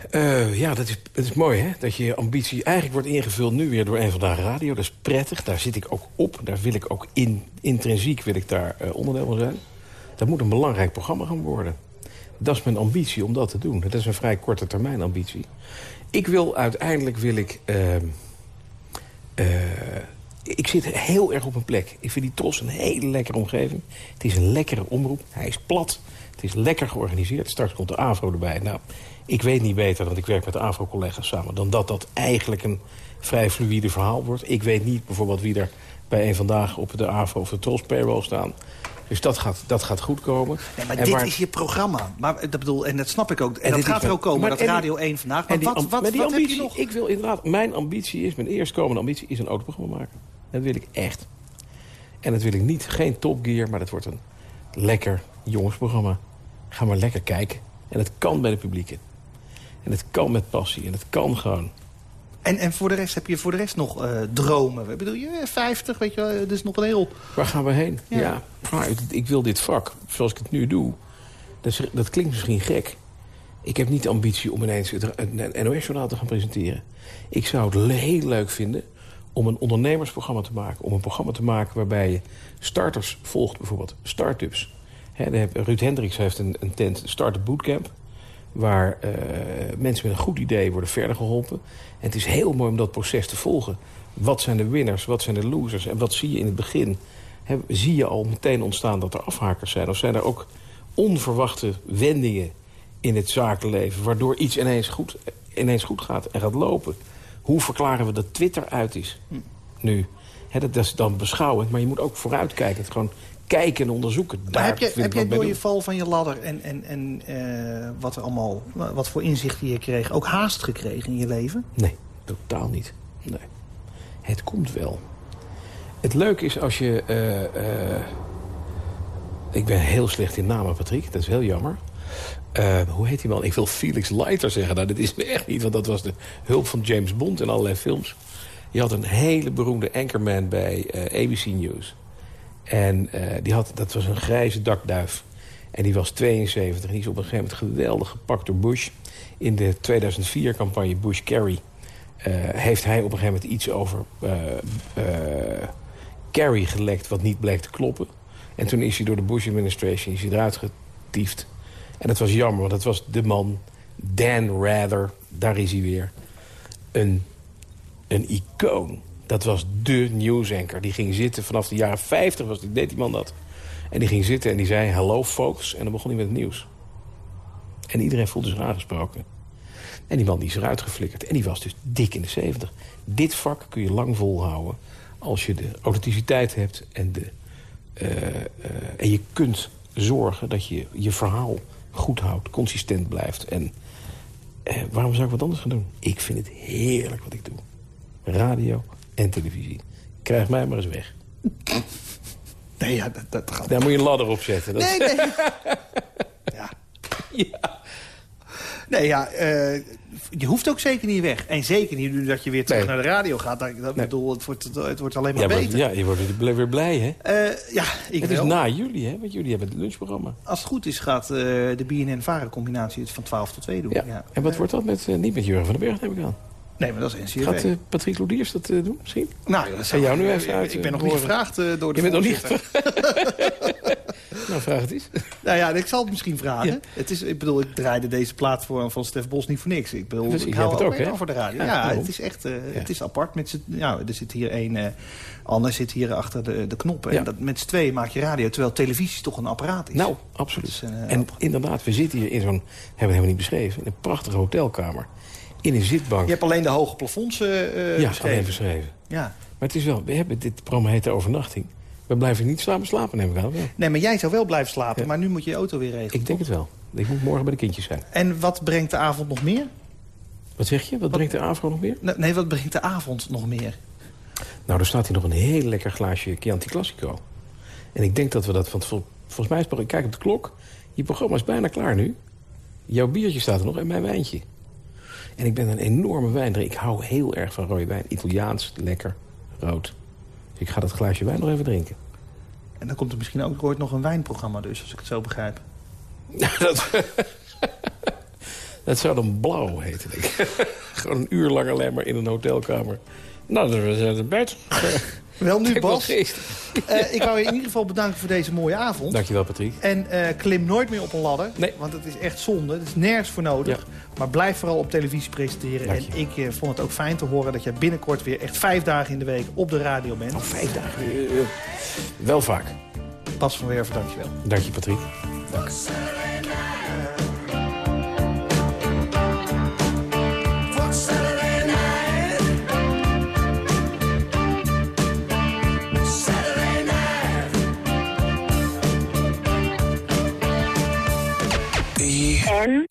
Eh, ja, dat is, dat is mooi, hè? Dat je ambitie eigenlijk wordt ingevuld nu weer door een vandaag radio. Dat is prettig. Daar zit ik ook op. Daar wil ik ook in, intrinsiek wil ik daar eh, onderdeel van zijn. Dat moet een belangrijk programma gaan worden. Dat is mijn ambitie om dat te doen. Dat is een vrij korte termijn ambitie. Ik wil uiteindelijk wil ik. ehm, eh, ik zit heel erg op mijn plek. Ik vind die Tros een hele lekkere omgeving. Het is een lekkere omroep. Hij is plat. Het is lekker georganiseerd. Straks komt de AVRO erbij. Nou, ik weet niet beter, want ik werk met de AVRO-collega's samen... dan dat dat eigenlijk een vrij fluïde verhaal wordt. Ik weet niet bijvoorbeeld wie er bij een vandaag op de AVRO of de Tros payroll staan. Dus dat gaat, dat gaat goed komen. Nee, maar En dit waar- is je programma. Maar dat bedoel, en dat snap ik ook. En, En dat gaat er ook komen, maar- dat Radio 1 vandaag. Maar en die wat, wat, maar die wat heb je nog? Ik wil inderdaad, mijn ambitie is, mijn eerstkomende ambitie is een autoprogramma maken. Dat wil ik echt. En dat wil ik niet, geen Top Gear, maar dat wordt een lekker jongensprogramma. Ga maar lekker kijken. En het kan bij de publieke. En het kan met passie. En het kan gewoon. En, en voor de rest, heb je voor de rest nog eh, dromen? Ik bedoel, je 50, weet je wel, dat is nog een heel... Waar gaan we heen? Ja. Ja, maar ik, ik wil dit vak, zoals ik het nu doe. Dat, is- dat klinkt misschien gek. Ik heb niet de ambitie om ineens het, een NOS-journaal te gaan presenteren. Ik zou het heel leuk vinden om een ondernemersprogramma te maken. Om een programma te maken waarbij je starters volgt, bijvoorbeeld start-ups. Heb- Ruud Hendricks heeft een, een tent, Startup Bootcamp... waar eh, mensen met een goed idee worden verder geholpen. En het is heel mooi om dat proces te volgen. Wat zijn de winners, wat zijn de losers en wat zie je in het begin? Zie je al meteen ontstaan dat er afhakers zijn? Of zijn er ook onverwachte wendingen in het zakenleven... waardoor iets ineens goed, ineens goed gaat en gaat lopen? Hoe verklaren we dat Twitter uit is nu? Hè, dat, dat is dan beschouwend, maar je moet ook vooruitkijken. Het gewoon kijken en onderzoeken. Maar Daar heb, je, heb jij door je val van je ladder en, en, en eh, wat er allemaal, wat voor inzichten je kreeg, ook haast gekregen in je leven? Nee, totaal niet. Nee. Het komt wel. Het leuke is als je... eh, eh, ik ben heel slecht in namen, Patrick. Dat is heel jammer. Hoe heet die man? Ik wil Felix Leiter zeggen. Nou, dat is me <laughs> echt niet, want dat was de hulp van James Bond in allerlei films. Je had een hele beroemde anchorman bij ABC News. En eh, die had, dat was een grijze dakduif. En die was 72 en die is op een gegeven moment geweldig gepakt door Bush. In de 2004-campagne Bush-Kerry eh, heeft hij op een gegeven moment iets over eh Kerry gelekt... wat niet bleek te kloppen. En toen is hij door de Bush-administration eruit getiefd. En dat was jammer, want dat was de man, Dan Rather, daar is hij weer. Een, een icoon. Dat was de nieuwsanker. Die ging zitten vanaf de jaren 50, was, die, deed die man dat. En die ging zitten en die zei, hello folks. En dan begon hij met het nieuws. En iedereen voelde zich aangesproken. En die man die is eruit geflikkerd. En die was dus dik in de 70. Dit vak kun je lang volhouden als je de authenticiteit hebt en, de, eh, eh, en je kunt zorgen dat je je verhaal goed houdt, consistent blijft. En eh, waarom zou ik wat anders gaan doen? Ik vind het heerlijk wat ik doe. Radio en televisie. Krijg mij maar eens weg. Nee, ja, dat, dat gaat... Daar moet je een ladder op zetten. Dat- Nee, nee. <laughs> ja. Nee, ja, eh, je hoeft ook zeker niet weg. En zeker niet nu dat je weer terug Nee. naar de radio gaat. Dat, Nee. bedoel, het wordt, het wordt alleen maar Ja, maar, beter. ja, je wordt er weer blij, hè? Eh, ja, ik Het is na jullie, hè? Want jullie hebben het lunchprogramma. Als het goed is gaat eh, de BNN-Varen-combinatie het van 12 tot 2 doen. Ja. Ja. En wat wordt dat met, niet met Jurgen van den Berg, neem ik aan? Nee, maar dat is NCRV. Gaat eh, Patrick Lodiers dat eh, doen, misschien? nou, dat Ga jou nu even uit, Ik ben eh, nog niet gevraagd door de Je bent nog niet. <laughs> Nou, vraag het eens. <laughs> Nou ja, ik zal het misschien vragen. Ja. Het is, ik bedoel, ik draaide deze plaat voor, van Stef Bos niet voor niks. Ik bedoel, Precies, ik hou het ook, hè? voor de radio. Ja, het is echt het is apart. Met ja, er zit hier een... eh Anne zit hier achter de, de knoppen. En dat, met z'n tweeën maak je radio, terwijl televisie toch een apparaat is. Nou, absoluut. Is, en apparaat. inderdaad, we zitten hier in zo'n, hebben we helemaal niet beschreven, in een prachtige hotelkamer. In een zitbank. Je hebt alleen de hoge plafonds eh, ja, beschreven. alleen beschreven. Ja. Maar het is wel, we hebben dit programma heet de overnachting. We blijven niet samen slapen, neem ik aan. Wel. Nee, maar jij zou wel blijven slapen, Ja. maar nu moet je je auto weer regelen. Ik denk het wel. Ik moet morgen bij de kindjes zijn. En wat brengt de avond nog meer? Wat zeg je? Wat brengt de avond nog meer? Nee, wat brengt de avond nog meer? Nou, er staat hier nog een heel lekker glaasje Chianti Classico. En ik denk dat we dat... Want vol- volgens mij is. Kijk op de klok. Je programma is bijna klaar nu. Jouw biertje staat er nog en mijn wijntje. En ik ben een enorme wijndrinker. Ik hou heel erg van rode wijn. Italiaans, lekker, rood. Dus ik ga dat glaasje wijn nog even drinken. En dan komt er misschien ook ooit nog een wijnprogramma dus, als ik het zo begrijp. <laughs> dat, dat zou dan blauw heten, denk ik. <laughs> Gewoon een uur lang alleen maar in een hotelkamer. Nou, dat is het bed. <laughs> Wel nu, Bas. Eh, ik wou je in ieder geval bedanken voor deze mooie avond. Dankjewel, Patrick. En eh, klim nooit meer op een ladder. Nee. Want het is echt zonde. Het is nergens voor nodig. Maar blijf vooral op televisie presenteren. Dank En ik eh, vond het ook fijn te horen dat jij binnenkort weer echt vijf dagen in de week op de radio bent. Nog vijf dagen. Wel vaak. Bas van Werven, dankjewel. Dank je, Patrick. Saturday En...